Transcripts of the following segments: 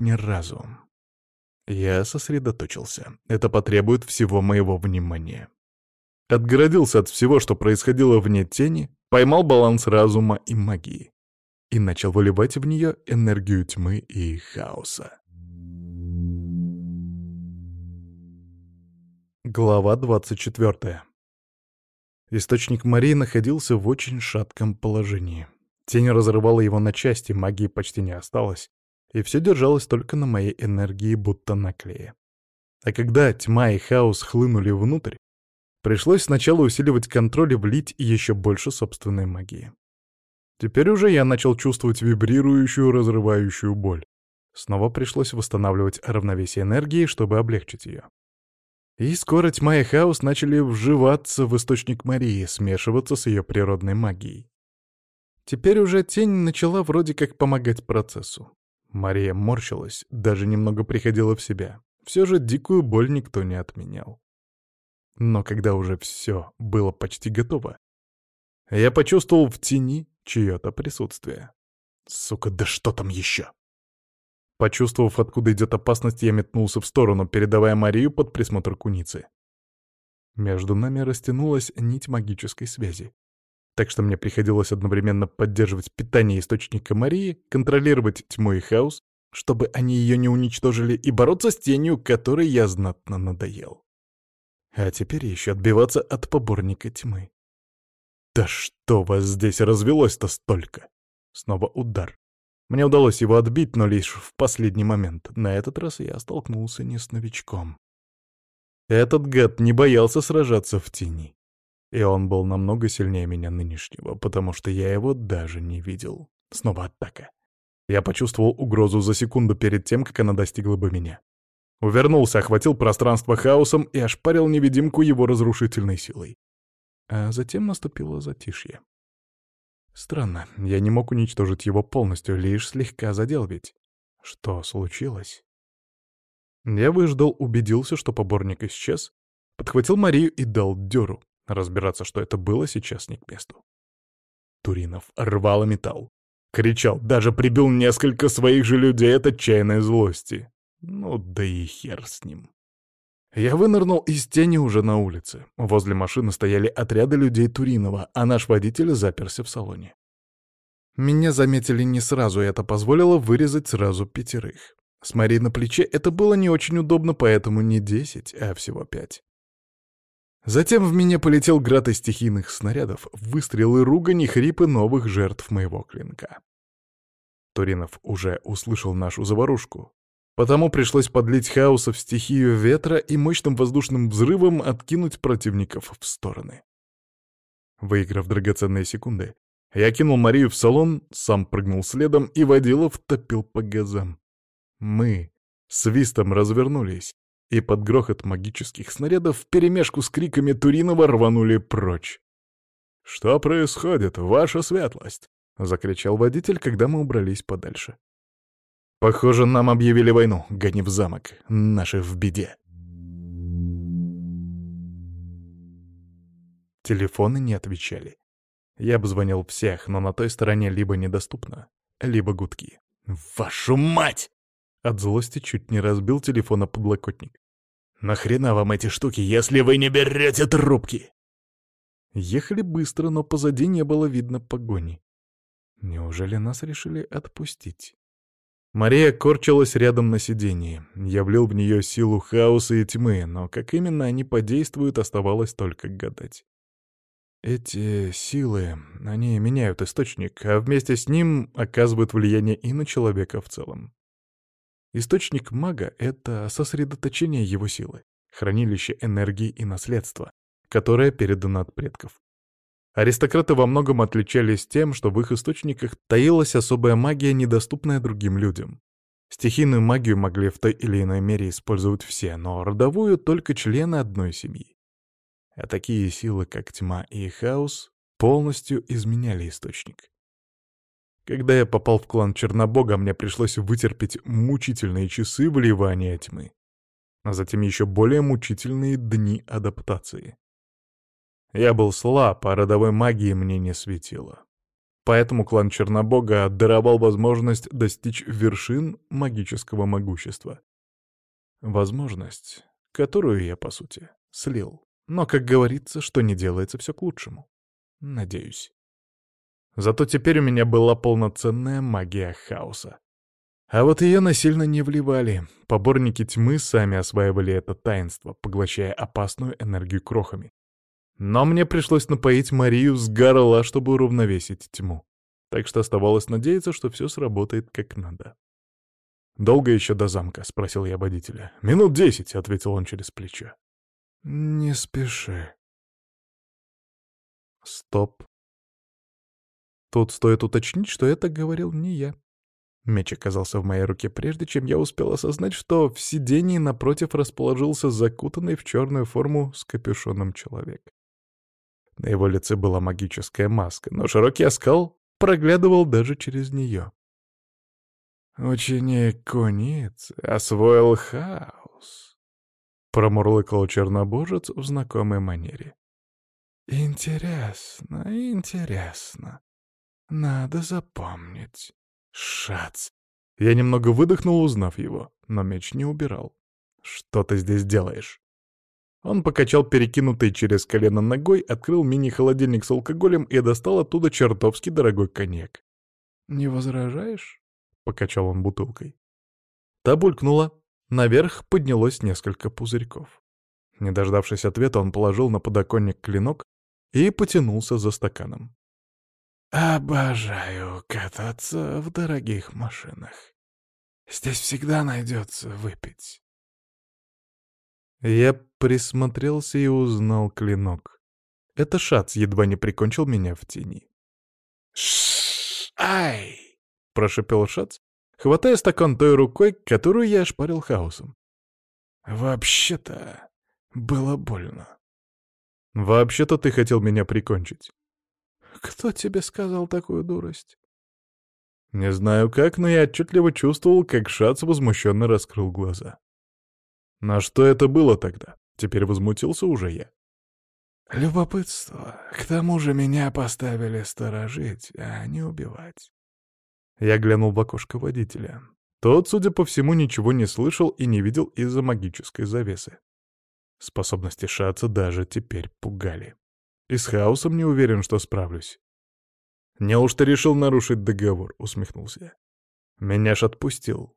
ни разу. Я сосредоточился. Это потребует всего моего внимания. Отгородился от всего, что происходило вне тени, поймал баланс разума и магии и начал выливать в нее энергию тьмы и хаоса. Глава 24. Источник Марии находился в очень шатком положении. Тень разрывала его на части, магии почти не осталось, и все держалось только на моей энергии, будто на клее. А когда тьма и хаос хлынули внутрь, пришлось сначала усиливать контроль и влить еще больше собственной магии. Теперь уже я начал чувствовать вибрирующую, разрывающую боль. Снова пришлось восстанавливать равновесие энергии, чтобы облегчить ее. И скоро тьма и хаос начали вживаться в источник Марии, смешиваться с ее природной магией. Теперь уже тень начала вроде как помогать процессу. Мария морщилась, даже немного приходила в себя. Все же дикую боль никто не отменял. Но когда уже все было почти готово, я почувствовал в тени чье-то присутствие. Сука, да что там еще? Почувствовав, откуда идет опасность, я метнулся в сторону, передавая Марию под присмотр куницы. Между нами растянулась нить магической связи. Так что мне приходилось одновременно поддерживать питание источника Марии, контролировать тьму и хаос, чтобы они ее не уничтожили, и бороться с тенью, которой я знатно надоел. А теперь еще отбиваться от поборника тьмы. Да что вас здесь развелось-то столько? Снова удар. Мне удалось его отбить, но лишь в последний момент. На этот раз я столкнулся не с новичком. Этот гад не боялся сражаться в тени. И он был намного сильнее меня нынешнего, потому что я его даже не видел. Снова атака. Я почувствовал угрозу за секунду перед тем, как она достигла бы меня. Увернулся, охватил пространство хаосом и ошпарил невидимку его разрушительной силой. А затем наступило затишье. Странно, я не мог уничтожить его полностью, лишь слегка задел ведь. Что случилось? Я выждал, убедился, что поборник исчез, подхватил Марию и дал дёру. Разбираться, что это было, сейчас не к месту. Туринов рвал металл. Кричал, даже прибил несколько своих же людей от отчаянной злости. Ну да и хер с ним. Я вынырнул из тени уже на улице. Возле машины стояли отряды людей Туринова, а наш водитель заперся в салоне. Меня заметили не сразу, и это позволило вырезать сразу пятерых. С Марией на плече это было не очень удобно, поэтому не десять, а всего пять. Затем в меня полетел град из стихийных снарядов, выстрелы, ругань и хрипы новых жертв моего клинка. Туринов уже услышал нашу заварушку, Потому пришлось подлить хаоса в стихию ветра и мощным воздушным взрывом откинуть противников в стороны. Выиграв драгоценные секунды, я кинул Марию в салон, сам прыгнул следом и водила втопил по газам. Мы свистом развернулись, и под грохот магических снарядов вперемешку с криками Туринова рванули прочь. «Что происходит, ваша светлость?» — закричал водитель, когда мы убрались подальше. Похоже, нам объявили войну. Гони в замок. Наши в беде. Телефоны не отвечали. Я бы звонил всех, но на той стороне либо недоступно, либо гудки. «Вашу мать!» От злости чуть не разбил телефона подлокотник. «Нахрена вам эти штуки, если вы не берете трубки?» Ехали быстро, но позади не было видно погони. Неужели нас решили отпустить? Мария корчилась рядом на сиденье. Я влил в нее силу хаоса и тьмы, но как именно они подействуют, оставалось только гадать. Эти силы, они меняют источник, а вместе с ним оказывают влияние и на человека в целом. Источник мага — это сосредоточение его силы, хранилище энергии и наследства, которое передано от предков. Аристократы во многом отличались тем, что в их источниках таилась особая магия, недоступная другим людям. Стихийную магию могли в той или иной мере использовать все, но родовую — только члены одной семьи. А такие силы, как тьма и хаос, полностью изменяли источник. Когда я попал в клан Чернобога, мне пришлось вытерпеть мучительные часы вливания тьмы, а затем еще более мучительные дни адаптации. Я был слаб, а родовой магии мне не светило. Поэтому клан Чернобога даровал возможность достичь вершин магического могущества. Возможность, которую я, по сути, слил. Но, как говорится, что не делается все к лучшему. Надеюсь. Зато теперь у меня была полноценная магия хаоса. А вот ее насильно не вливали. Поборники тьмы сами осваивали это таинство, поглощая опасную энергию крохами. Но мне пришлось напоить Марию с горла, чтобы уравновесить тьму. Так что оставалось надеяться, что все сработает как надо. «Долго еще до замка?» — спросил я водителя. «Минут десять», — ответил он через плечо. «Не спеши». Стоп. Тут стоит уточнить, что это говорил не я. Меч оказался в моей руке прежде, чем я успел осознать, что в сидении напротив расположился закутанный в черную форму с капюшоном человек. На его лице была магическая маска, но широкий оскал проглядывал даже через нее. «Ученик куницы освоил хаос», — промурлыкал чернобожец в знакомой манере. «Интересно, интересно. Надо запомнить. Шац!» Я немного выдохнул, узнав его, но меч не убирал. «Что ты здесь делаешь?» Он покачал перекинутой через колено ногой, открыл мини-холодильник с алкоголем и достал оттуда чертовски дорогой коньяк. «Не возражаешь?» — покачал он бутылкой. Та булькнула. Наверх поднялось несколько пузырьков. Не дождавшись ответа, он положил на подоконник клинок и потянулся за стаканом. «Обожаю кататься в дорогих машинах. Здесь всегда найдется выпить». Я присмотрелся и узнал клинок. Это Шац едва не прикончил меня в тени. «Шшш! Ай!» — прошепел Шац, хватая стакан той рукой, которую я ошпарил хаосом. «Вообще-то было больно». «Вообще-то ты хотел меня прикончить». «Кто тебе сказал такую дурость?» Не знаю как, но я отчетливо чувствовал, как Шац возмущенно раскрыл глаза. На что это было тогда? Теперь возмутился уже я. Любопытство. К тому же меня поставили сторожить, а не убивать. Я глянул в окошко водителя. Тот, судя по всему, ничего не слышал и не видел из-за магической завесы. Способности Шаца даже теперь пугали. И с хаосом не уверен, что справлюсь. «Неужто решил нарушить договор?» — усмехнулся. Меня ж отпустил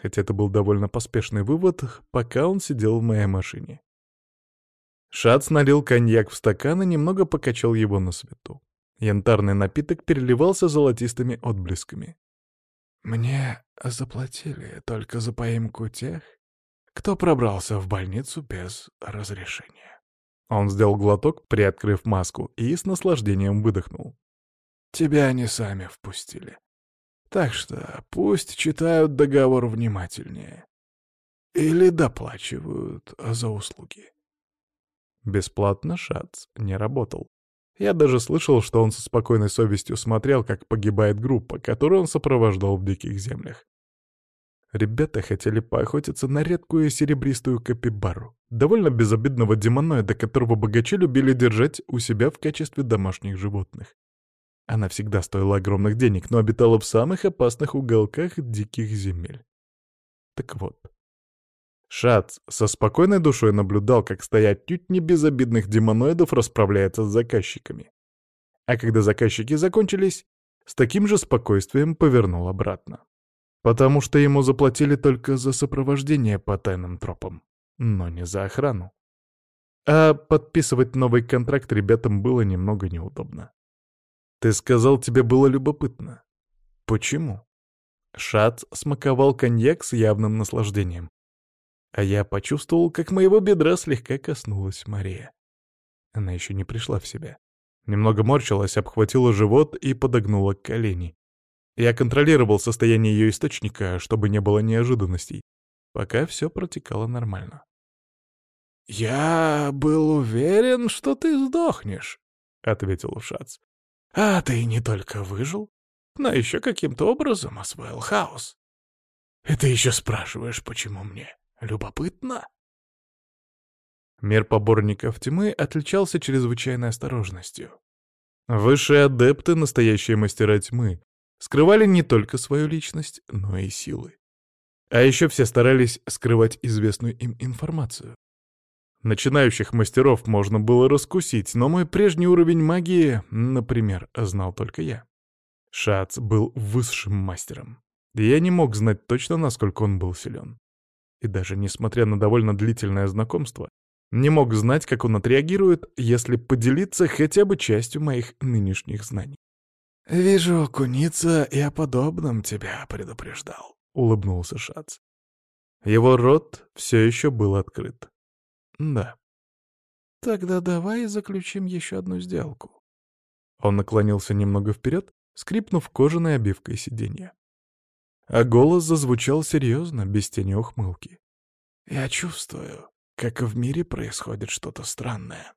хотя это был довольно поспешный вывод, пока он сидел в моей машине. Шац налил коньяк в стакан и немного покачал его на свету. Янтарный напиток переливался золотистыми отблесками. «Мне заплатили только за поимку тех, кто пробрался в больницу без разрешения». Он сделал глоток, приоткрыв маску, и с наслаждением выдохнул. «Тебя они сами впустили. Так что пусть читают договор внимательнее. Или доплачивают за услуги. Бесплатно Шац не работал. Я даже слышал, что он со спокойной совестью смотрел, как погибает группа, которую он сопровождал в диких землях. Ребята хотели поохотиться на редкую серебристую капибару, довольно безобидного демоноида, которого богачи любили держать у себя в качестве домашних животных. Она всегда стоила огромных денег, но обитала в самых опасных уголках диких земель. Так вот. Шац со спокойной душой наблюдал, как стоять чуть не безобидных демоноидов расправляется с заказчиками. А когда заказчики закончились, с таким же спокойствием повернул обратно. Потому что ему заплатили только за сопровождение по тайным тропам, но не за охрану. А подписывать новый контракт ребятам было немного неудобно. Ты сказал, тебе было любопытно. Почему? Шац смаковал коньяк с явным наслаждением. А я почувствовал, как моего бедра слегка коснулась Мария. Она еще не пришла в себя. Немного морщилась, обхватила живот и подогнула колени. Я контролировал состояние ее источника, чтобы не было неожиданностей, пока все протекало нормально. «Я был уверен, что ты сдохнешь», — ответил Шац. А ты не только выжил, но еще каким-то образом освоил хаос. И ты еще спрашиваешь, почему мне любопытно? Мир поборников тьмы отличался чрезвычайной осторожностью. Высшие адепты, настоящие мастера тьмы, скрывали не только свою личность, но и силы. А еще все старались скрывать известную им информацию. Начинающих мастеров можно было раскусить, но мой прежний уровень магии, например, знал только я. Шац был высшим мастером. Я не мог знать точно, насколько он был силен. И даже несмотря на довольно длительное знакомство, не мог знать, как он отреагирует, если поделиться хотя бы частью моих нынешних знаний. «Вижу, куница, и о подобном тебя предупреждал», — улыбнулся Шац. Его рот все еще был открыт. «Да». «Тогда давай заключим еще одну сделку». Он наклонился немного вперед, скрипнув кожаной обивкой сиденья. А голос зазвучал серьезно, без тени ухмылки. «Я чувствую, как в мире происходит что-то странное.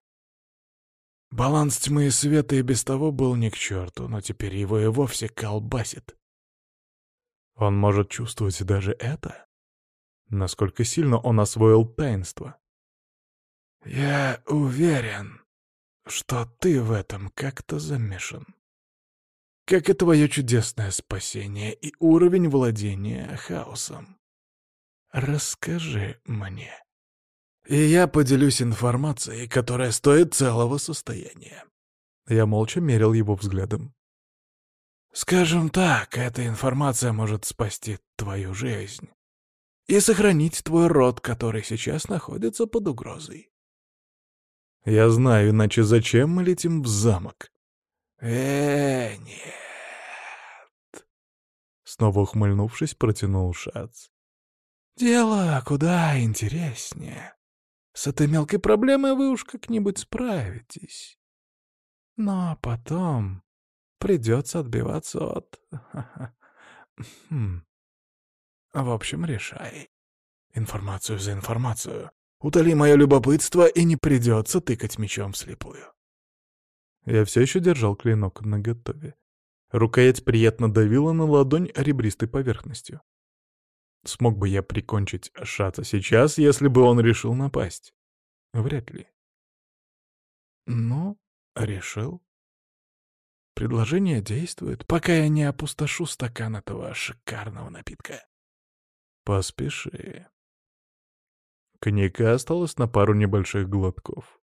Баланс тьмы и света и без того был ни к черту, но теперь его и вовсе колбасит. Он может чувствовать даже это? Насколько сильно он освоил таинство? Я уверен, что ты в этом как-то замешан. Как и твое чудесное спасение и уровень владения хаосом. Расскажи мне и я поделюсь информацией, которая стоит целого состояния. Я молча мерил его взглядом. Скажем так, эта информация может спасти твою жизнь и сохранить твой род, который сейчас находится под угрозой. Я знаю, иначе зачем мы летим в замок? э нет. Снова ухмыльнувшись, протянул Шац. Дело куда интереснее. С этой мелкой проблемой вы уж как-нибудь справитесь. Но потом придется отбиваться от... Хм. В общем, решай. Информацию за информацию. Утоли мое любопытство, и не придется тыкать мечом вслепую. Я все еще держал клинок наготове. Рукоять приятно давила на ладонь ребристой поверхностью. Смог бы я прикончить Шаца сейчас, если бы он решил напасть? Вряд ли. Но решил. Предложение действует, пока я не опустошу стакан этого шикарного напитка. Поспеши. Коньяка осталось на пару небольших глотков.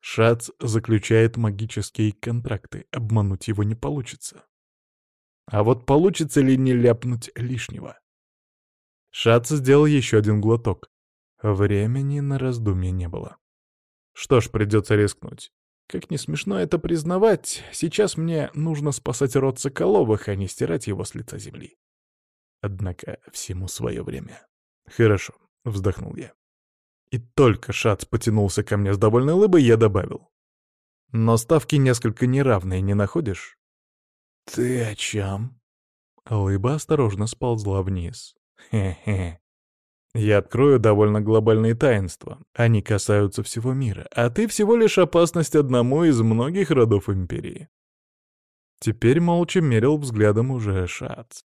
Шац заключает магические контракты, обмануть его не получится. А вот получится ли не ляпнуть лишнего? Шац сделал еще один глоток. Времени на раздумье не было. Что ж, придется рискнуть. Как не смешно это признавать, сейчас мне нужно спасать род Соколовых, а не стирать его с лица земли. Однако всему свое время. Хорошо, вздохнул я. И только Шац потянулся ко мне с довольной улыбой, я добавил. Но ставки несколько неравные, не находишь? Ты о чем? Лыба осторожно сползла вниз. Хе-хе. Я открою довольно глобальные таинства. Они касаются всего мира, а ты всего лишь опасность одному из многих родов Империи. Теперь молча мерил взглядом уже Шац.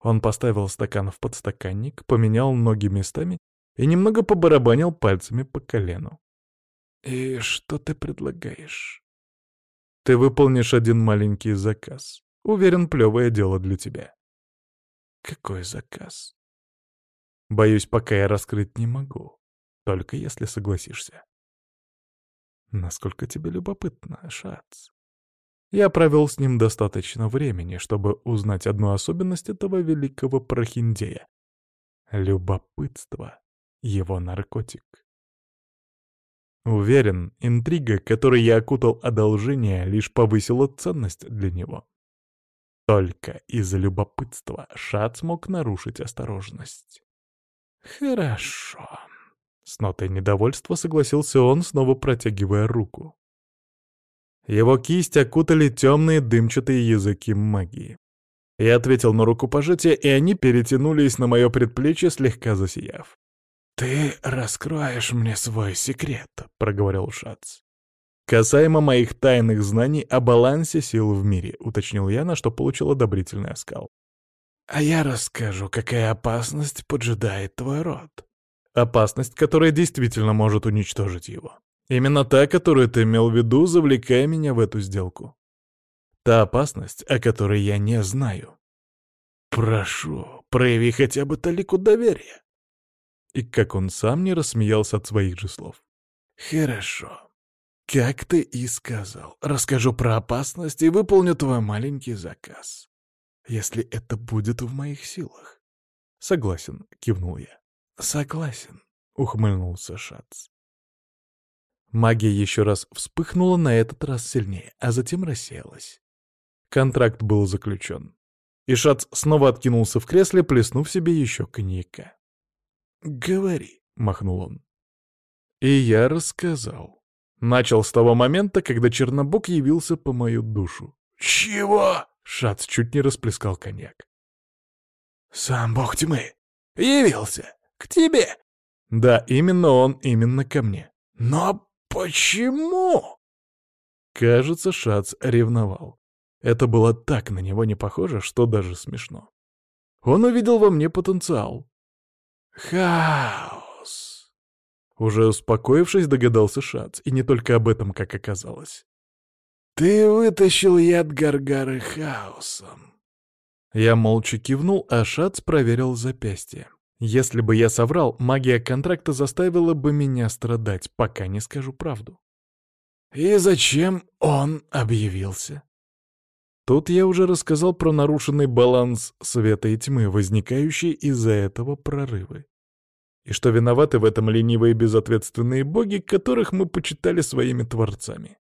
Он поставил стакан в подстаканник, поменял ноги местами и немного побарабанил пальцами по колену. «И что ты предлагаешь?» «Ты выполнишь один маленький заказ. Уверен, плевое дело для тебя». «Какой заказ?» Боюсь, пока я раскрыть не могу. Только если согласишься. Насколько тебе любопытно, Шац. Я провел с ним достаточно времени, чтобы узнать одну особенность этого великого прохиндея. Любопытство — его наркотик. Уверен, интрига, которой я окутал одолжение, лишь повысила ценность для него. Только из-за любопытства Шац мог нарушить осторожность. «Хорошо». С нотой недовольства согласился он, снова протягивая руку. Его кисть окутали темные дымчатые языки магии. Я ответил на рукопожатие, и они перетянулись на мое предплечье, слегка засияв. «Ты раскроешь мне свой секрет», — проговорил Шац. «Касаемо моих тайных знаний о балансе сил в мире», — уточнил я, на что получил одобрительный оскал. А я расскажу, какая опасность поджидает твой род. Опасность, которая действительно может уничтожить его. Именно та, которую ты имел в виду, завлекая меня в эту сделку. Та опасность, о которой я не знаю. Прошу, прояви хотя бы талику доверия. И как он сам не рассмеялся от своих же слов. Хорошо. Как ты и сказал, расскажу про опасность и выполню твой маленький заказ. Если это будет в моих силах. Согласен, кивнул я. Согласен, ухмыльнулся Шац. Магия еще раз вспыхнула на этот раз сильнее, а затем рассеялась. Контракт был заключен. И Шац снова откинулся в кресле, плеснув себе еще коньяка. «Говори», — махнул он. И я рассказал. Начал с того момента, когда Чернобог явился по мою душу. «Чего?» — Шац чуть не расплескал коньяк. «Сам бог тьмы явился к тебе?» «Да, именно он, именно ко мне». «Но почему?» Кажется, Шац ревновал. Это было так на него не похоже, что даже смешно. Он увидел во мне потенциал. «Хаос!» Уже успокоившись, догадался Шац, и не только об этом, как оказалось. «Ты вытащил яд Гаргары хаосом!» Я молча кивнул, а Шац проверил запястье. Если бы я соврал, магия контракта заставила бы меня страдать, пока не скажу правду. «И зачем он объявился?» Тут я уже рассказал про нарушенный баланс света и тьмы, возникающий из-за этого прорывы. И что виноваты в этом ленивые безответственные боги, которых мы почитали своими творцами.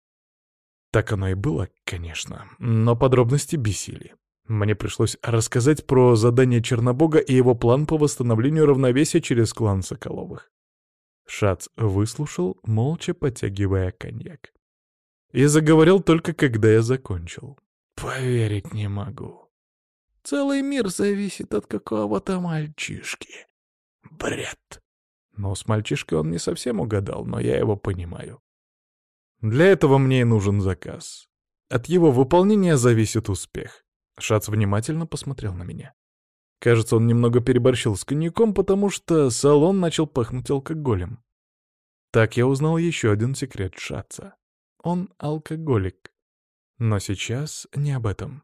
Так оно и было, конечно, но подробности бесили. Мне пришлось рассказать про задание Чернобога и его план по восстановлению равновесия через клан Соколовых. Шац выслушал, молча потягивая коньяк. И заговорил только когда я закончил. Поверить не могу. Целый мир зависит от какого-то мальчишки. Бред. Но с мальчишкой он не совсем угадал, но я его понимаю. Для этого мне и нужен заказ. От его выполнения зависит успех. Шац внимательно посмотрел на меня. Кажется, он немного переборщил с коньяком, потому что салон начал пахнуть алкоголем. Так я узнал еще один секрет Шаца. Он алкоголик. Но сейчас не об этом.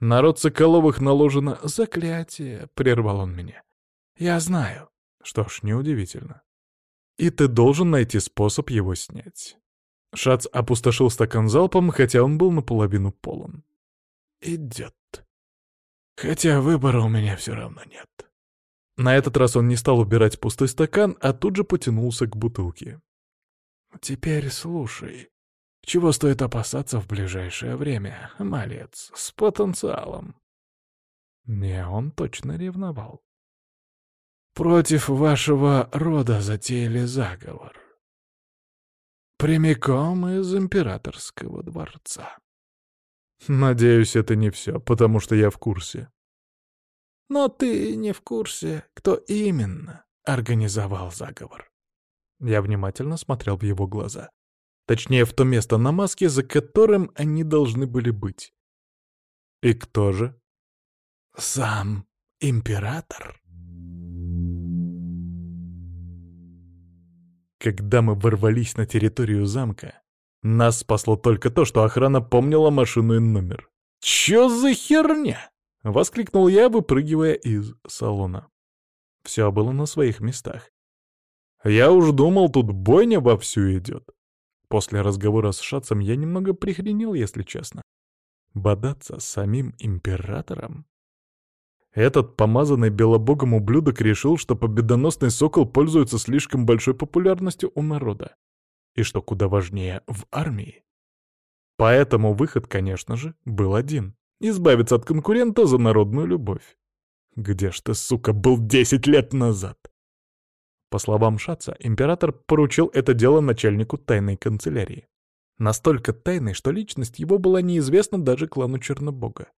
Народ Соколовых наложено заклятие, — прервал он меня. Я знаю. Что ж, неудивительно. И ты должен найти способ его снять. Шац опустошил стакан залпом, хотя он был наполовину полон. Идет. Хотя выбора у меня все равно нет. На этот раз он не стал убирать пустой стакан, а тут же потянулся к бутылке. «Теперь слушай. Чего стоит опасаться в ближайшее время, малец, с потенциалом? Не, он точно ревновал. Против вашего рода затеяли заговор. Прямиком из императорского дворца. Надеюсь, это не все, потому что я в курсе. Но ты не в курсе, кто именно организовал заговор. Я внимательно смотрел в его глаза. Точнее, в то место на маске, за которым они должны были быть. И кто же? Сам император. Когда мы ворвались на территорию замка, нас спасло только то, что охрана помнила машину и номер. «Чё за херня?» — воскликнул я, выпрыгивая из салона. Все было на своих местах. Я уж думал, тут бойня вовсю идет. После разговора с Шацем я немного прихренел, если честно. Бодаться с самим императором? Этот помазанный белобогом ублюдок решил, что победоносный сокол пользуется слишком большой популярностью у народа. И что куда важнее, в армии. Поэтому выход, конечно же, был один — избавиться от конкурента за народную любовь. Где ж ты, сука, был десять лет назад? По словам Шаца, император поручил это дело начальнику тайной канцелярии. Настолько тайной, что личность его была неизвестна даже клану Чернобога.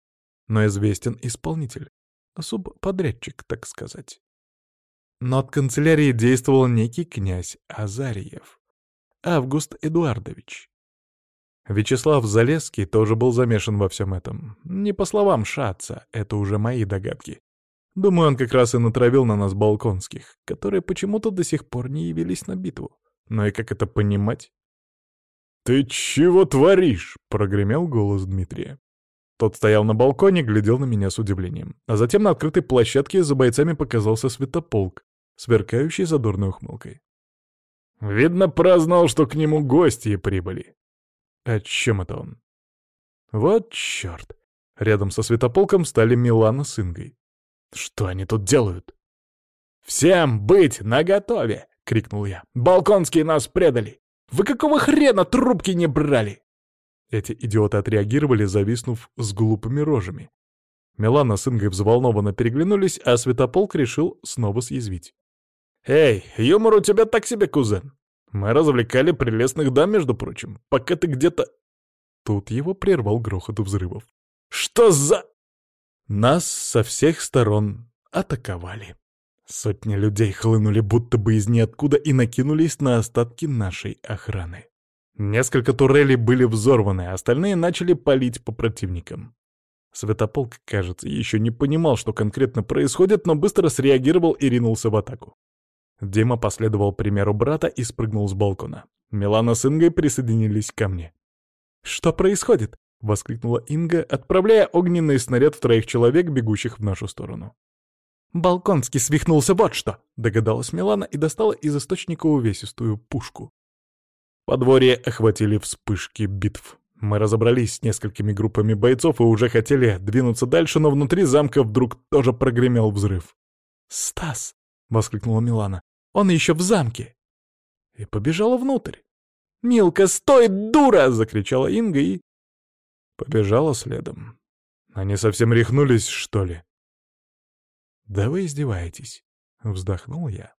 Но известен исполнитель. Субподрядчик, так сказать. Но от канцелярии действовал некий князь Азариев. Август Эдуардович. Вячеслав Залесский тоже был замешан во всем этом. Не по словам Шаца, это уже мои догадки. Думаю, он как раз и натравил на нас балконских, которые почему-то до сих пор не явились на битву. Но и как это понимать? «Ты чего творишь?» — прогремел голос Дмитрия. Тот стоял на балконе, глядел на меня с удивлением. А затем на открытой площадке за бойцами показался светополк, сверкающий задорной ухмылкой. Видно, прознал, что к нему гости прибыли. О чем это он? Вот черт. Рядом со светополком стали Милана с Ингой. Что они тут делают? «Всем быть наготове!» — крикнул я. «Балконские нас предали! Вы какого хрена трубки не брали?» Эти идиоты отреагировали, зависнув с глупыми рожами. Милана с Ингой взволнованно переглянулись, а Светополк решил снова съязвить. «Эй, юмор у тебя так себе, кузен. Мы развлекали прелестных дам, между прочим, пока ты где-то...» Тут его прервал грохот взрывов. «Что за...» Нас со всех сторон атаковали. Сотни людей хлынули будто бы из ниоткуда и накинулись на остатки нашей охраны. Несколько турелей были взорваны, а остальные начали палить по противникам. Светополк, кажется, еще не понимал, что конкретно происходит, но быстро среагировал и ринулся в атаку. Дима последовал примеру брата и спрыгнул с балкона. Милана с Ингой присоединились ко мне. «Что происходит?» — воскликнула Инга, отправляя огненный снаряд в троих человек, бегущих в нашу сторону. «Балконский свихнулся, вот что!» — догадалась Милана и достала из источника увесистую пушку. Подворье охватили вспышки битв. Мы разобрались с несколькими группами бойцов и уже хотели двинуться дальше, но внутри замка вдруг тоже прогремел взрыв. «Стас!» — воскликнула Милана. «Он еще в замке!» И побежала внутрь. «Милка, стой, дура!» — закричала Инга и... Побежала следом. Они совсем рехнулись, что ли? «Да вы издеваетесь», — вздохнул я.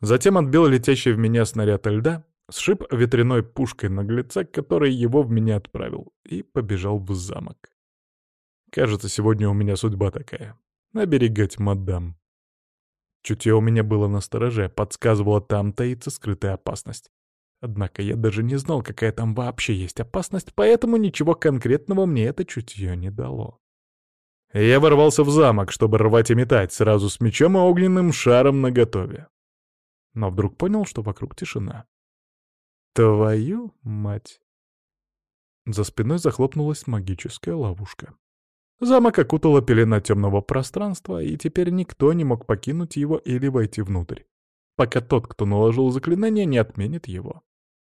Затем отбил летящий в меня снаряд льда, сшиб ветряной пушкой наглеца, который его в меня отправил, и побежал в замок. Кажется, сегодня у меня судьба такая — оберегать мадам. Чутье у меня было на стороже, подсказывало, там таится скрытая опасность. Однако я даже не знал, какая там вообще есть опасность, поэтому ничего конкретного мне это чутье не дало. Я ворвался в замок, чтобы рвать и метать, сразу с мечом и огненным шаром наготове. Но вдруг понял, что вокруг тишина. Твою мать! За спиной захлопнулась магическая ловушка. Замок окутала пелена темного пространства, и теперь никто не мог покинуть его или войти внутрь, пока тот, кто наложил заклинание, не отменит его.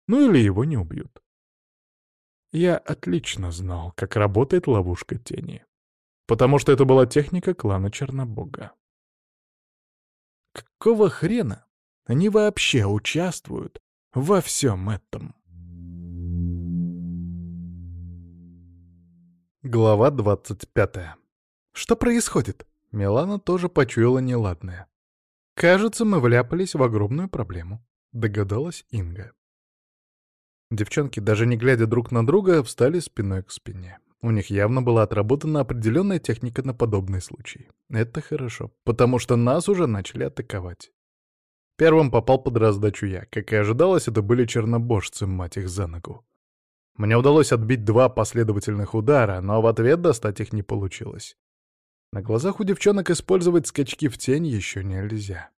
Ну или его не убьют. Я отлично знал, как работает ловушка тени потому что это была техника клана Чернобога. Какого хрена они вообще участвуют во всем этом? Глава двадцать пятая. Что происходит? Милана тоже почуяла неладное. Кажется, мы вляпались в огромную проблему, догадалась Инга. Девчонки, даже не глядя друг на друга, встали спиной к спине. У них явно была отработана определенная техника на подобный случай. Это хорошо, потому что нас уже начали атаковать. Первым попал под раздачу я. Как и ожидалось, это были чернобожцы, мать их за ногу. Мне удалось отбить два последовательных удара, но в ответ достать их не получилось. На глазах у девчонок использовать скачки в тень еще нельзя.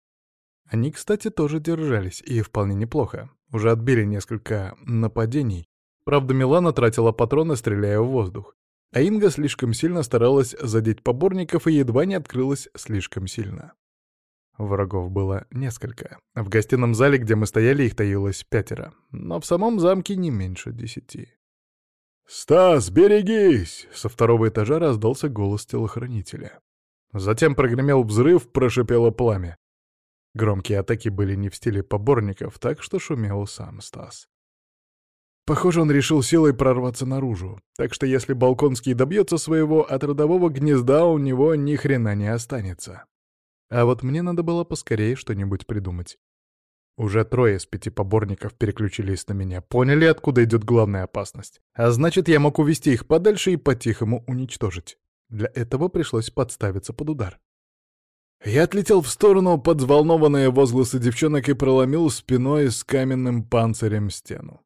Они, кстати, тоже держались, и вполне неплохо. Уже отбили несколько нападений, Правда, Милана тратила патроны, стреляя в воздух. А Инга слишком сильно старалась задеть поборников и едва не открылась слишком сильно. Врагов было несколько. В гостином зале, где мы стояли, их таилось пятеро. Но в самом замке не меньше десяти. «Стас, берегись!» — со второго этажа раздался голос телохранителя. Затем прогремел взрыв, прошипело пламя. Громкие атаки были не в стиле поборников, так что шумел сам Стас. Похоже, он решил силой прорваться наружу, так что если Балконский добьется своего, от родового гнезда у него ни хрена не останется. А вот мне надо было поскорее что-нибудь придумать. Уже трое из пяти поборников переключились на меня, поняли, откуда идет главная опасность. А значит, я мог увести их подальше и по-тихому уничтожить. Для этого пришлось подставиться под удар. Я отлетел в сторону под взволнованные возгласы девчонок и проломил спиной с каменным панцирем стену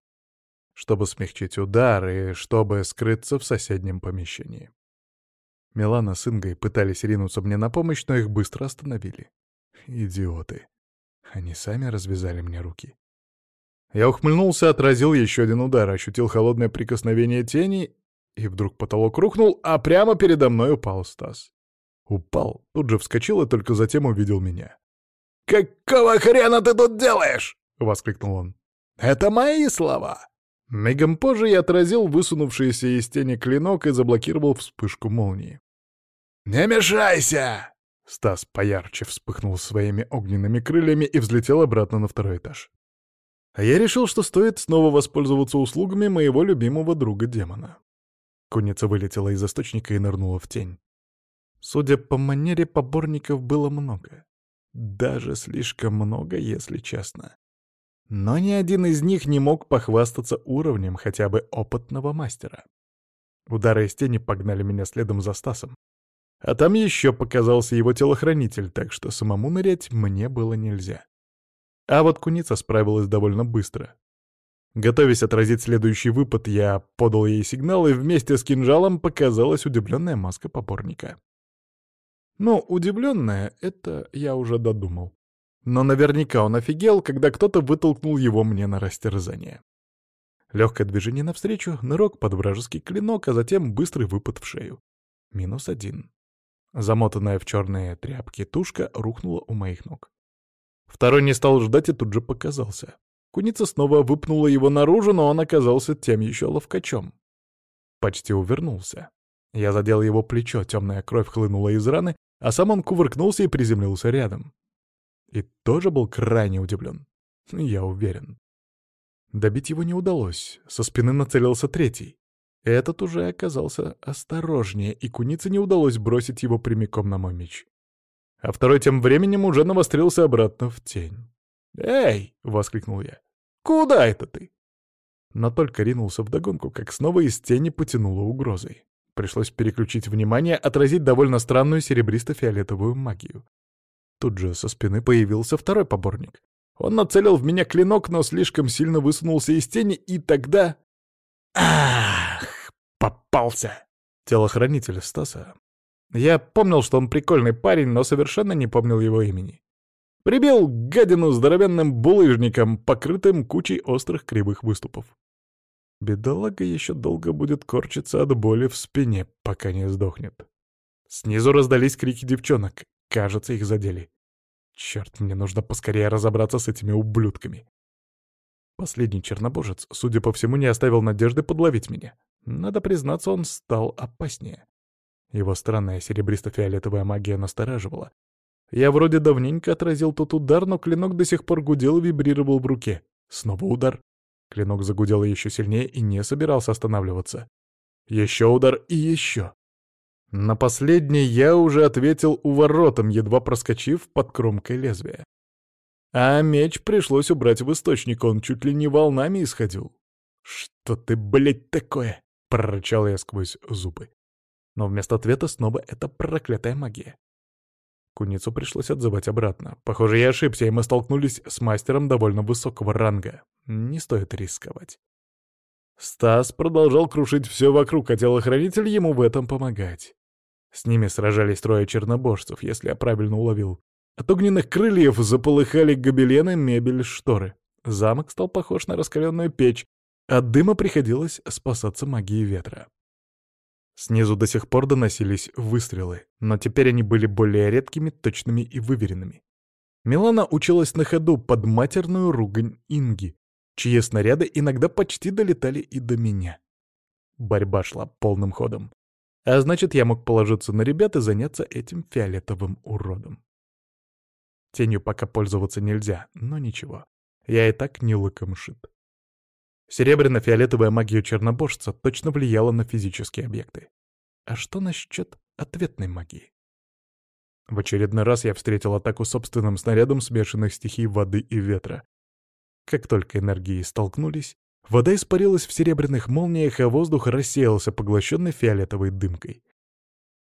чтобы смягчить удар и чтобы скрыться в соседнем помещении. Милана с Ингой пытались ринуться мне на помощь, но их быстро остановили. Идиоты. Они сами развязали мне руки. Я ухмыльнулся, отразил еще один удар, ощутил холодное прикосновение тени, и вдруг потолок рухнул, а прямо передо мной упал Стас. Упал, тут же вскочил и только затем увидел меня. «Какого хрена ты тут делаешь?» — воскликнул он. «Это мои слова!» Мигом позже я отразил высунувшийся из тени клинок и заблокировал вспышку молнии. «Не мешайся!» Стас поярче вспыхнул своими огненными крыльями и взлетел обратно на второй этаж. А я решил, что стоит снова воспользоваться услугами моего любимого друга-демона. Куница вылетела из источника и нырнула в тень. Судя по манере, поборников было много. Даже слишком много, если честно. Но ни один из них не мог похвастаться уровнем хотя бы опытного мастера. Удары из тени погнали меня следом за Стасом. А там еще показался его телохранитель, так что самому нырять мне было нельзя. А вот куница справилась довольно быстро. Готовясь отразить следующий выпад, я подал ей сигнал, и вместе с кинжалом показалась удивленная маска поборника. Ну, удивленная — это я уже додумал. Но наверняка он офигел, когда кто-то вытолкнул его мне на растерзание. Легкое движение навстречу, нырок под вражеский клинок, а затем быстрый выпад в шею. Минус один. Замотанная в черные тряпки тушка рухнула у моих ног. Второй не стал ждать и тут же показался. Куница снова выпнула его наружу, но он оказался тем еще ловкачом. Почти увернулся. Я задел его плечо, темная кровь хлынула из раны, а сам он кувыркнулся и приземлился рядом. И тоже был крайне удивлен. Я уверен. Добить его не удалось, со спины нацелился третий. Этот уже оказался осторожнее, и кунице не удалось бросить его прямиком на мой меч а второй тем временем уже навострился обратно в тень. «Эй!» — воскликнул я. «Куда это ты?» Но только ринулся вдогонку, как снова из тени потянуло угрозой. Пришлось переключить внимание, отразить довольно странную серебристо-фиолетовую магию. Тут же со спины появился второй поборник. Он нацелил в меня клинок, но слишком сильно высунулся из тени, и тогда... Ах, попался! Телохранитель Стаса я помнил, что он прикольный парень, но совершенно не помнил его имени. Прибил гадину здоровенным булыжником, покрытым кучей острых кривых выступов. Бедолага еще долго будет корчиться от боли в спине, пока не сдохнет. Снизу раздались крики девчонок. Кажется, их задели. Черт, мне нужно поскорее разобраться с этими ублюдками. Последний чернобожец, судя по всему, не оставил надежды подловить меня. Надо признаться, он стал опаснее. Его странная серебристо-фиолетовая магия настораживала. Я вроде давненько отразил тот удар, но клинок до сих пор гудел и вибрировал в руке. Снова удар. Клинок загудел еще сильнее и не собирался останавливаться. Еще удар и еще. На последний я уже ответил уворотом, едва проскочив под кромкой лезвия. А меч пришлось убрать в источник, он чуть ли не волнами исходил. «Что ты, блядь, такое?» — прорычал я сквозь зубы. Но вместо ответа снова эта проклятая магия. Куницу пришлось отзывать обратно. Похоже, я ошибся, и мы столкнулись с мастером довольно высокого ранга. Не стоит рисковать. Стас продолжал крушить все вокруг, а телохранитель ему в этом помогать. С ними сражались трое чернобожцев, если я правильно уловил. От огненных крыльев заполыхали гобелены, мебель, шторы. Замок стал похож на раскаленную печь. От дыма приходилось спасаться магией ветра. Снизу до сих пор доносились выстрелы, но теперь они были более редкими, точными и выверенными. Милана училась на ходу под матерную ругань Инги, чьи снаряды иногда почти долетали и до меня. Борьба шла полным ходом. А значит, я мог положиться на ребят и заняться этим фиолетовым уродом. Тенью пока пользоваться нельзя, но ничего. Я и так не лыком шит. Серебряно-фиолетовая магия чернобожца точно влияла на физические объекты. А что насчет ответной магии? В очередной раз я встретил атаку собственным снарядом смешанных стихий воды и ветра. Как только энергии столкнулись, вода испарилась в серебряных молниях, а воздух рассеялся, поглощенный фиолетовой дымкой.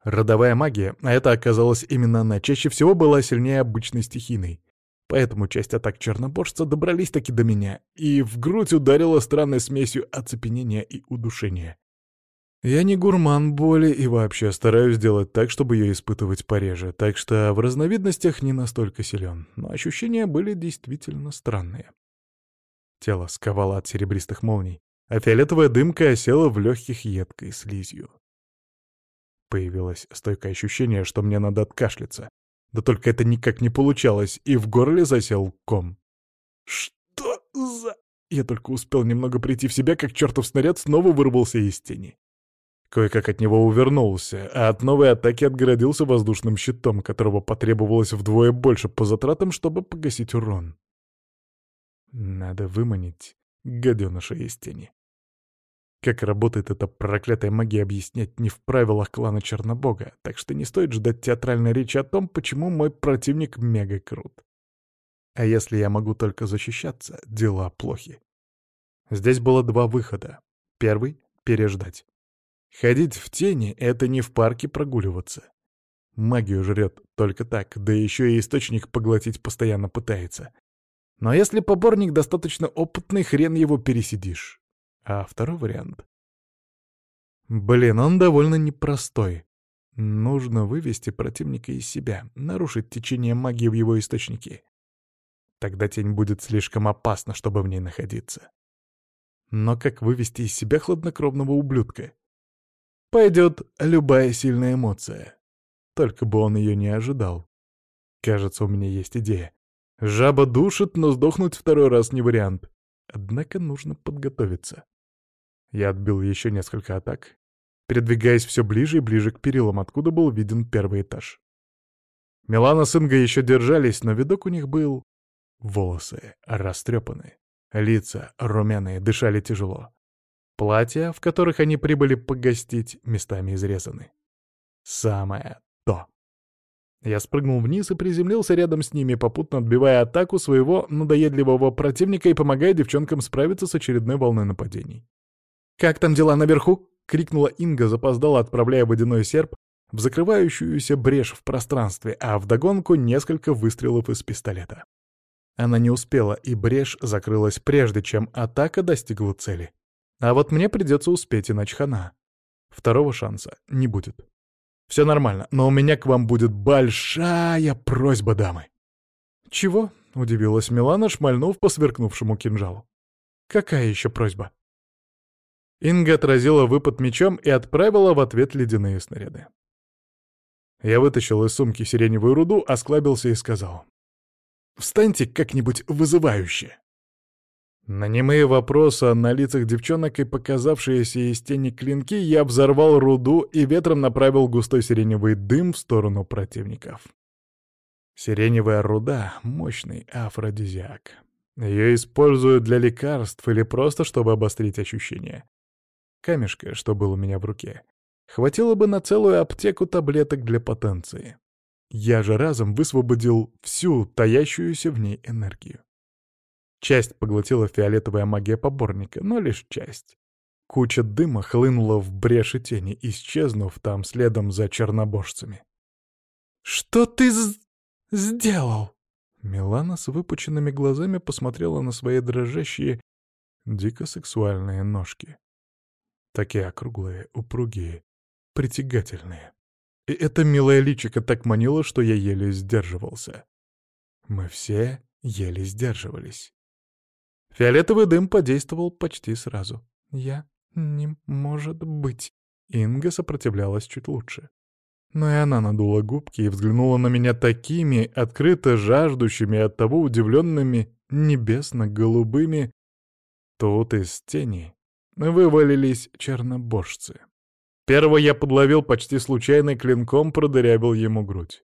Родовая магия, а это оказалось именно она, чаще всего была сильнее обычной стихийной. Поэтому часть атак черноборца добрались таки до меня, и в грудь ударила странной смесью оцепенения и удушения. Я не гурман боли и вообще стараюсь сделать так, чтобы ее испытывать пореже, так что в разновидностях не настолько силен, но ощущения были действительно странные. Тело сковало от серебристых молний, а фиолетовая дымка осела в легких едкой слизью. Появилось стойкое ощущение, что мне надо откашляться. Да только это никак не получалось, и в горле засел ком. «Что за...» Я только успел немного прийти в себя, как чертов снаряд снова вырвался из тени. Кое-как от него увернулся, а от новой атаки отгородился воздушным щитом, которого потребовалось вдвое больше по затратам, чтобы погасить урон. Надо выманить гаденыша из тени. Как работает эта проклятая магия, объяснять не в правилах клана Чернобога, так что не стоит ждать театральной речи о том, почему мой противник мега крут. А если я могу только защищаться, дела плохи. Здесь было два выхода. Первый — переждать. Ходить в тени — это не в парке прогуливаться. Магию жрет только так, да еще и источник поглотить постоянно пытается. Но если поборник достаточно опытный, хрен его пересидишь. А второй вариант? Блин, он довольно непростой. Нужно вывести противника из себя, нарушить течение магии в его источнике. Тогда тень будет слишком опасна, чтобы в ней находиться. Но как вывести из себя хладнокровного ублюдка? Пойдет любая сильная эмоция. Только бы он ее не ожидал. Кажется, у меня есть идея. Жаба душит, но сдохнуть второй раз не вариант. Однако нужно подготовиться. Я отбил еще несколько атак, передвигаясь все ближе и ближе к перилам, откуда был виден первый этаж. Милана с Ингой еще держались, но видок у них был... Волосы растрепаны, лица румяные, дышали тяжело. Платья, в которых они прибыли погостить, местами изрезаны. Самое. Я спрыгнул вниз и приземлился рядом с ними, попутно отбивая атаку своего надоедливого противника и помогая девчонкам справиться с очередной волной нападений. «Как там дела наверху?» — крикнула Инга, запоздала, отправляя водяной серп в закрывающуюся брешь в пространстве, а вдогонку несколько выстрелов из пистолета. Она не успела, и брешь закрылась прежде, чем атака достигла цели. А вот мне придется успеть, иначе хана. Второго шанса не будет. Все нормально, но у меня к вам будет большая просьба, дамы. «Чего?» — удивилась Милана, шмальнув по сверкнувшему кинжалу. «Какая еще просьба?» Инга отразила выпад мечом и отправила в ответ ледяные снаряды. Я вытащил из сумки сиреневую руду, осклабился и сказал. «Встаньте как-нибудь вызывающе!» На немые вопросы на лицах девчонок и показавшиеся из тени клинки я взорвал руду и ветром направил густой сиреневый дым в сторону противников. Сиреневая руда — мощный афродизиак. Ее используют для лекарств или просто чтобы обострить ощущения камешка, что был у меня в руке, хватило бы на целую аптеку таблеток для потенции. Я же разом высвободил всю таящуюся в ней энергию. Часть поглотила фиолетовая магия поборника, но лишь часть. Куча дыма хлынула в бреши тени, исчезнув там следом за чернобожцами. «Что ты сделал?» Милана с выпученными глазами посмотрела на свои дрожащие, дико сексуальные ножки. Такие округлые, упругие, притягательные. И эта милая личико так манило, что я еле сдерживался. Мы все еле сдерживались. Фиолетовый дым подействовал почти сразу. Я... не может быть. Инга сопротивлялась чуть лучше. Но и она надула губки и взглянула на меня такими, открыто жаждущими, от того удивленными, небесно-голубыми. Тут из тени вывалились чернобожцы. Первого я подловил почти случайно клинком, продырявил ему грудь.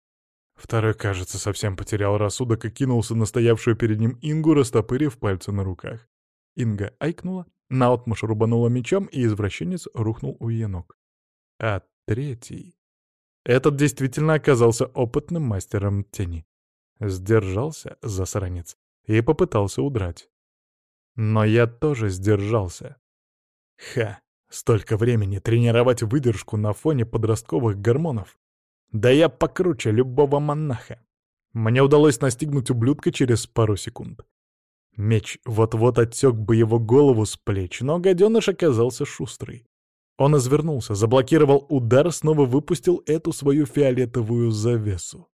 Второй, кажется, совсем потерял рассудок и кинулся на стоявшую перед ним Ингу, растопырив пальцы на руках. Инга айкнула, наотмашь рубанула мечом, и извращенец рухнул у ее ног. А третий... Этот действительно оказался опытным мастером тени. Сдержался, засранец, и попытался удрать. Но я тоже сдержался. Ха, столько времени тренировать выдержку на фоне подростковых гормонов. Да я покруче любого монаха. Мне удалось настигнуть ублюдка через пару секунд. Меч вот-вот отсек бы его голову с плеч, но гаденыш оказался шустрый. Он извернулся, заблокировал удар, снова выпустил эту свою фиолетовую завесу.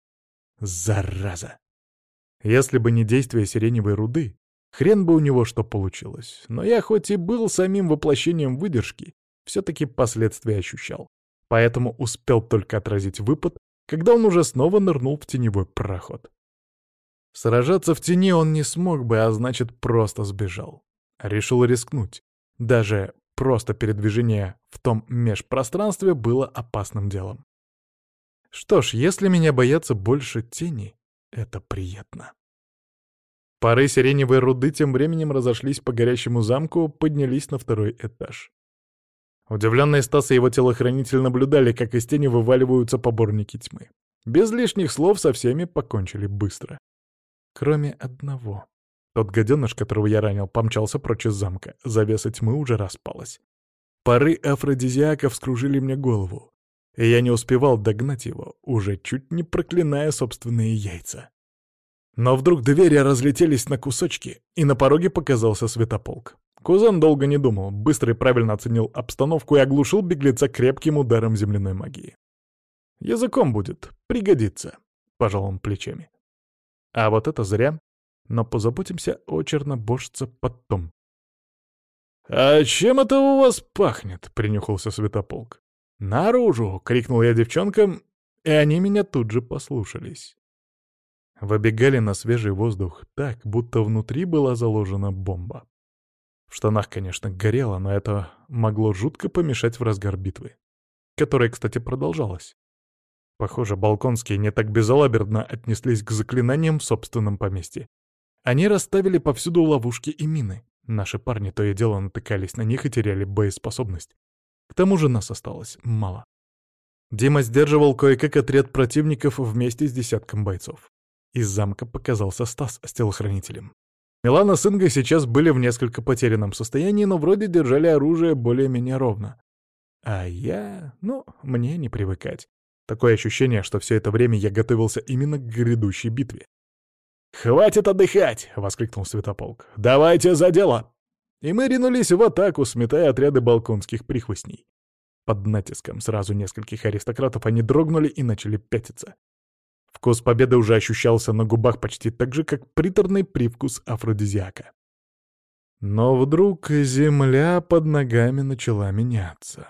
Зараза! Если бы не действие сиреневой руды, Хрен бы у него что получилось. Но я хоть и был самим воплощением выдержки, все-таки последствия ощущал. Поэтому успел только отразить выпад, когда он уже снова нырнул в теневой проход. Сражаться в тени он не смог бы, а значит, просто сбежал. Решил рискнуть. Даже просто передвижение в том межпространстве было опасным делом. Что ж, если меня боятся больше тени, это приятно. Пары сиреневой руды тем временем разошлись по горящему замку, поднялись на второй этаж. Удивленные Стас и его телохранитель наблюдали, как из тени вываливаются поборники тьмы. Без лишних слов со всеми покончили быстро. Кроме одного. Тот гаденыш, которого я ранил, помчался прочь из замка. Завеса тьмы уже распалась. Пары афродизиаков скружили мне голову. И я не успевал догнать его, уже чуть не проклиная собственные яйца. Но вдруг двери разлетелись на кусочки, и на пороге показался светополк. Кузен долго не думал, быстро и правильно оценил обстановку и оглушил беглеца крепким ударом земляной магии. «Языком будет, пригодится», — пожал он плечами. А вот это зря, но позаботимся о чернобожце потом. «А чем это у вас пахнет?» — принюхался Светополк. «Наружу!» — крикнул я девчонкам, и они меня тут же послушались. Выбегали на свежий воздух так, будто внутри была заложена бомба. В штанах, конечно, горело, но это могло жутко помешать в разгар битвы. Которая, кстати, продолжалась. Похоже, балконские не так безалаберно отнеслись к заклинаниям в собственном поместье. Они расставили повсюду ловушки и мины. Наши парни то и дело натыкались на них и теряли боеспособность. К тому же нас осталось мало. Дима сдерживал кое-как отряд противников вместе с десятком бойцов. Из замка показался Стас с телохранителем. Милана с Ингой сейчас были в несколько потерянном состоянии, но вроде держали оружие более-менее ровно. А я... ну, мне не привыкать. Такое ощущение, что все это время я готовился именно к грядущей битве. «Хватит отдыхать!» — воскликнул Святополк. «Давайте за дело!» И мы ринулись в атаку, сметая отряды балконских прихвостней. Под натиском сразу нескольких аристократов они дрогнули и начали пятиться. Вкус победы уже ощущался на губах почти так же, как приторный привкус афродизиака. Но вдруг земля под ногами начала меняться.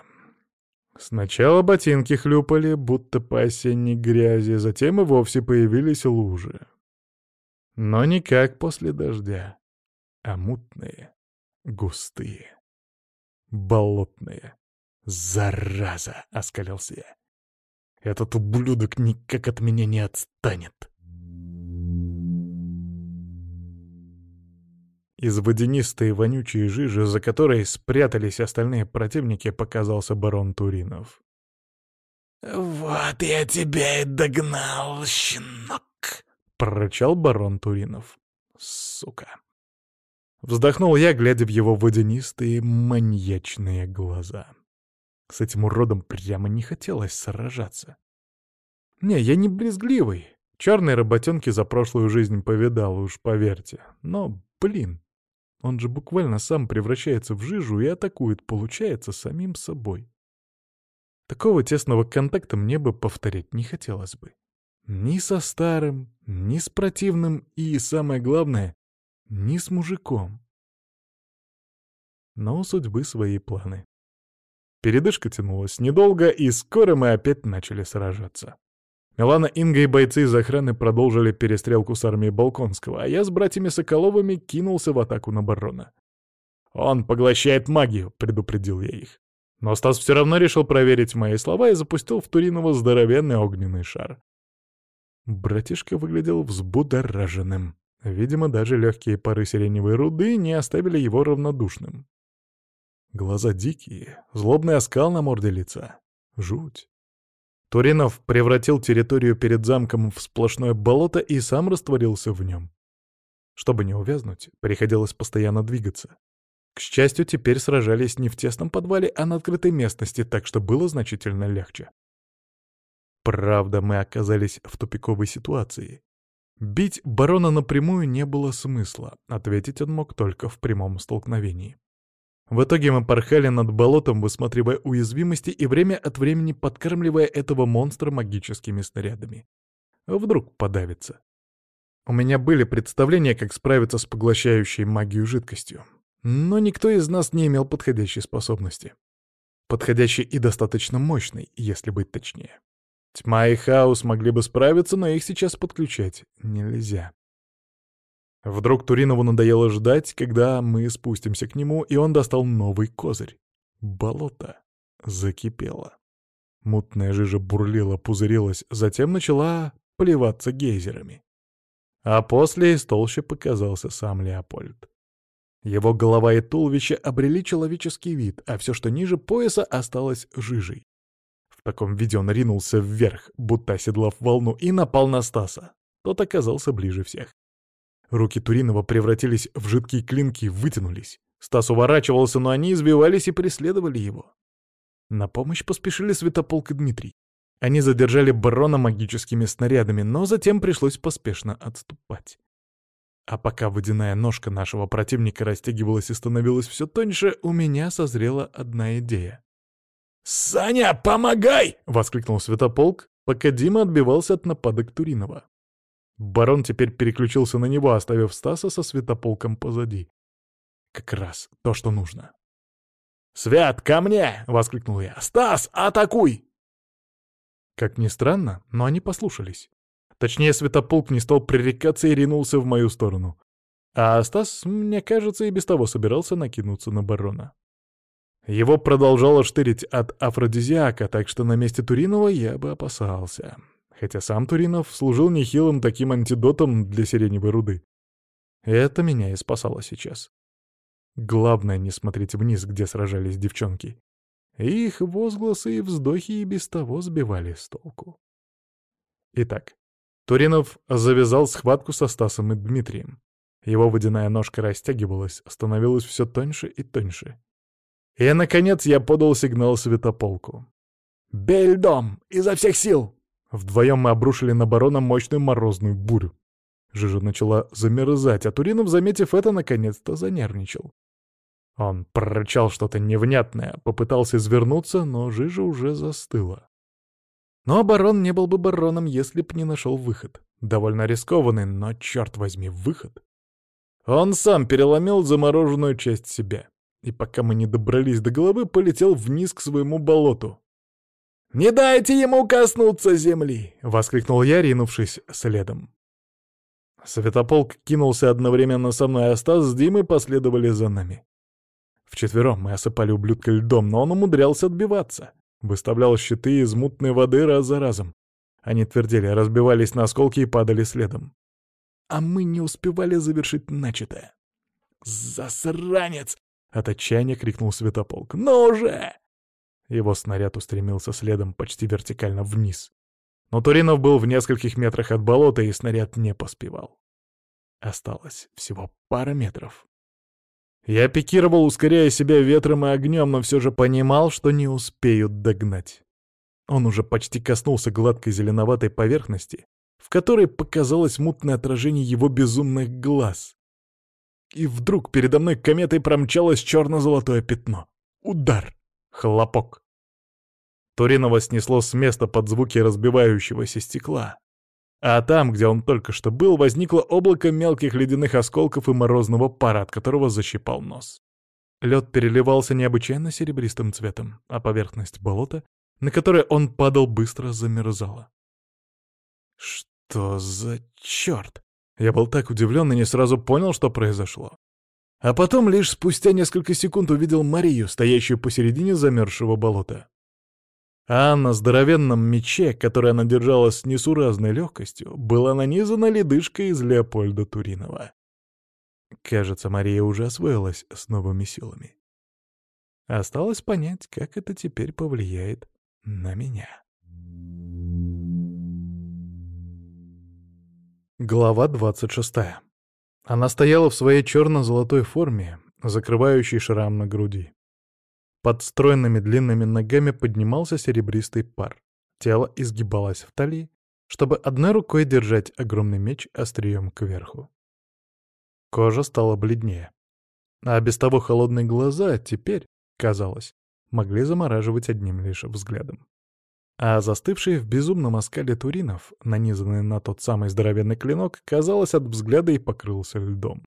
Сначала ботинки хлюпали, будто по осенней грязи, затем и вовсе появились лужи. Но не как после дождя, а мутные, густые, болотные. «Зараза!» — оскалился я. Этот ублюдок никак от меня не отстанет. Из водянистой вонючей жижи, за которой спрятались остальные противники, показался барон Туринов. «Вот я тебя и догнал, щенок!» — прорычал барон Туринов. «Сука!» Вздохнул я, глядя в его водянистые маньячные глаза. С этим уродом прямо не хотелось сражаться. Не, я не брезгливый. Черные работенки за прошлую жизнь повидал, уж поверьте. Но, блин, он же буквально сам превращается в жижу и атакует, получается, самим собой. Такого тесного контакта мне бы повторять не хотелось бы. Ни со старым, ни с противным и, самое главное, ни с мужиком. Но у судьбы свои планы. Передышка тянулась недолго, и скоро мы опять начали сражаться. Милана, Инга и бойцы из охраны продолжили перестрелку с армией Балконского, а я с братьями Соколовыми кинулся в атаку на барона. «Он поглощает магию», — предупредил я их. Но Стас все равно решил проверить мои слова и запустил в Туринова здоровенный огненный шар. Братишка выглядел взбудораженным. Видимо, даже легкие пары сиреневой руды не оставили его равнодушным. Глаза дикие, злобный оскал на морде лица. Жуть. Туринов превратил территорию перед замком в сплошное болото и сам растворился в нем. Чтобы не увязнуть, приходилось постоянно двигаться. К счастью, теперь сражались не в тесном подвале, а на открытой местности, так что было значительно легче. Правда, мы оказались в тупиковой ситуации. Бить барона напрямую не было смысла, ответить он мог только в прямом столкновении. В итоге мы порхали над болотом, высматривая уязвимости и время от времени подкармливая этого монстра магическими снарядами. Вдруг подавится. У меня были представления, как справиться с поглощающей магию жидкостью. Но никто из нас не имел подходящей способности. Подходящей и достаточно мощной, если быть точнее. Тьма и хаос могли бы справиться, но их сейчас подключать нельзя. Вдруг Туринову надоело ждать, когда мы спустимся к нему, и он достал новый козырь. Болото закипело. Мутная жижа бурлила, пузырилась, затем начала плеваться гейзерами. А после из толщи показался сам Леопольд. Его голова и туловище обрели человеческий вид, а все, что ниже пояса, осталось жижей. В таком виде он ринулся вверх, будто оседлав волну, и напал на Стаса. Тот оказался ближе всех. Руки Туринова превратились в жидкие клинки, вытянулись. Стас уворачивался, но они избивались и преследовали его. На помощь поспешили Святополк и Дмитрий. Они задержали барона магическими снарядами, но затем пришлось поспешно отступать. А пока водяная ножка нашего противника растягивалась и становилась все тоньше, у меня созрела одна идея. «Саня, помогай!» — воскликнул Святополк, пока Дима отбивался от нападок Туринова. Барон теперь переключился на него, оставив Стаса со Святополком позади. Как раз то, что нужно. «Свят, ко мне!» — воскликнул я. «Стас, атакуй!» Как ни странно, но они послушались. Точнее, Святополк не стал пререкаться и ринулся в мою сторону. А Стас, мне кажется, и без того собирался накинуться на барона. Его продолжало штырить от афродизиака, так что на месте Туринова я бы опасался. Хотя сам Туринов служил нехилым таким антидотом для сиреневой руды. Это меня и спасало сейчас. Главное не смотреть вниз, где сражались девчонки. Их возгласы и вздохи и без того сбивали с толку. Итак, Туринов завязал схватку со Стасом и Дмитрием. Его водяная ножка растягивалась, становилась все тоньше и тоньше. И, наконец, я подал сигнал светополку. «Бей льдом! Изо всех сил!» Вдвоем мы обрушили на барона мощную морозную бурю. Жижа начала замерзать, а Туринов, заметив это, наконец-то занервничал. Он прорычал что-то невнятное, попытался извернуться, но жижа уже застыла. Но барон не был бы бароном, если б не нашел выход. Довольно рискованный, но, черт возьми, выход. Он сам переломил замороженную часть себя. И пока мы не добрались до головы, полетел вниз к своему болоту. «Не дайте ему коснуться земли!» — воскликнул я, ринувшись следом. Светополк кинулся одновременно со мной, а Стас с Димой последовали за нами. Вчетвером мы осыпали ублюдка льдом, но он умудрялся отбиваться. Выставлял щиты из мутной воды раз за разом. Они твердели, разбивались на осколки и падали следом. А мы не успевали завершить начатое. «Засранец!» — от отчаяния крикнул Светополк. «Ну же!» Его снаряд устремился следом почти вертикально вниз. Но Туринов был в нескольких метрах от болота, и снаряд не поспевал. Осталось всего пара метров. Я пикировал, ускоряя себя ветром и огнем, но все же понимал, что не успеют догнать. Он уже почти коснулся гладкой зеленоватой поверхности, в которой показалось мутное отражение его безумных глаз. И вдруг передо мной кометой промчалось черно-золотое пятно. Удар! Хлопок! Туринова снесло с места под звуки разбивающегося стекла. А там, где он только что был, возникло облако мелких ледяных осколков и морозного пара, от которого защипал нос. Лед переливался необычайно серебристым цветом, а поверхность болота, на которое он падал, быстро замерзала. Что за черт? Я был так удивлен и не сразу понял, что произошло. А потом лишь спустя несколько секунд увидел Марию, стоящую посередине замерзшего болота. А на здоровенном мече, который она держала с несуразной легкостью, была нанизана ледышка из Леопольда Туринова. Кажется, Мария уже освоилась с новыми силами. Осталось понять, как это теперь повлияет на меня. Глава 26. Она стояла в своей черно-золотой форме, закрывающей шрам на груди. Под стройными длинными ногами поднимался серебристый пар. Тело изгибалось в талии, чтобы одной рукой держать огромный меч острием кверху. Кожа стала бледнее. А без того холодные глаза теперь, казалось, могли замораживать одним лишь взглядом. а застывший в безумном оскале Туринов, нанизанный на тот самый здоровенный клинок, казалось, от взгляда и покрылся льдом.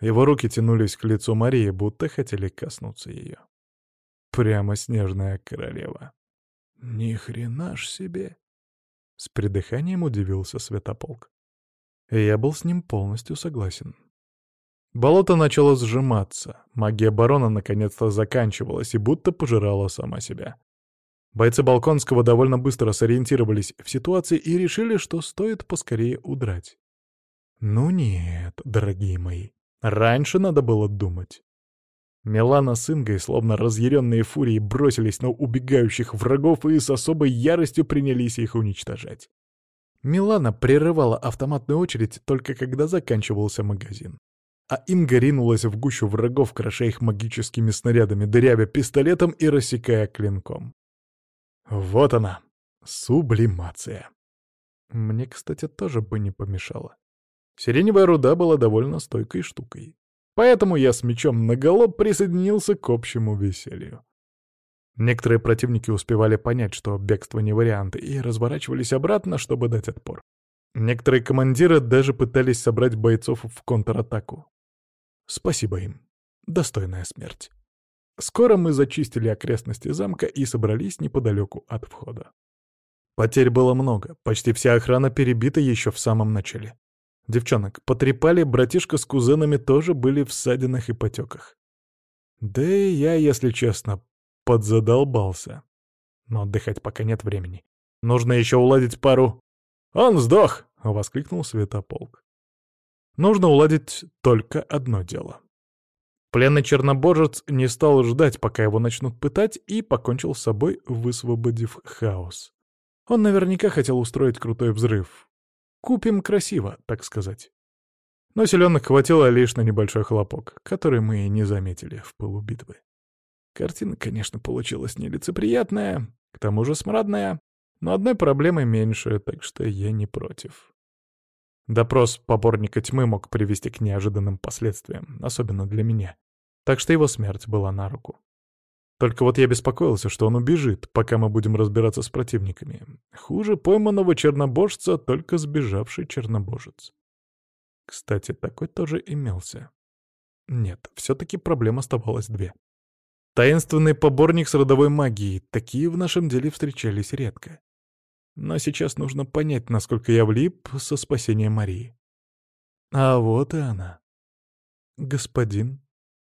Его руки тянулись к лицу Марии, будто хотели коснуться ее. Прямо снежная королева. Ни хрена ж себе! С придыханием удивился Святополк. Я был с ним полностью согласен. Болото начало сжиматься, магия барона наконец-то заканчивалась и будто пожирала сама себя. Бойцы Балконского довольно быстро сориентировались в ситуации и решили, что стоит поскорее удрать. Ну нет, дорогие мои, раньше надо было думать. Милана с Ингой, словно разъяренные фурии, бросились на убегающих врагов и с особой яростью принялись их уничтожать. Милана прерывала автоматную очередь только когда заканчивался магазин. А Инга ринулась в гущу врагов, кроша их магическими снарядами, дырявя пистолетом и рассекая клинком. Вот она, сублимация. Мне, кстати, тоже бы не помешало. Сиреневая руда была довольно стойкой штукой. Поэтому я с мечом наголо присоединился к общему веселью. Некоторые противники успевали понять, что бегство не вариант, и разворачивались обратно, чтобы дать отпор. Некоторые командиры даже пытались собрать бойцов в контратаку. Спасибо им. Достойная смерть. Скоро мы зачистили окрестности замка и собрались неподалеку от входа. Потерь было много, почти вся охрана перебита еще в самом начале. Девчонок потрепали, братишка с кузенами тоже были в ссадинах и потеках. Да и я, если честно, подзадолбался. Но отдыхать пока нет времени. Нужно еще уладить пару... «Он сдох!» — воскликнул Светополк. Нужно уладить только одно дело. Пленный чернобожец не стал ждать, пока его начнут пытать, и покончил с собой, высвободив хаос. Он наверняка хотел устроить крутой взрыв. Купим красиво, так сказать. Но селенок хватило лишь на небольшой хлопок, который мы и не заметили в пылу. Картина, конечно, получилась нелицеприятная, к тому же смрадная, но одной проблемы меньше, так что я не против. Допрос поборника тьмы мог привести к неожиданным последствиям, особенно для меня так что его смерть была на руку. Только вот я беспокоился, что он убежит, пока мы будем разбираться с противниками. Хуже пойманного чернобожца, только сбежавший чернобожец. Кстати, такой тоже имелся. Нет, все-таки проблем оставалось две. Таинственный поборник с родовой магией. Такие в нашем деле встречались редко. Но сейчас нужно понять, насколько я влип со спасением Марии. А вот и она. «Господин»,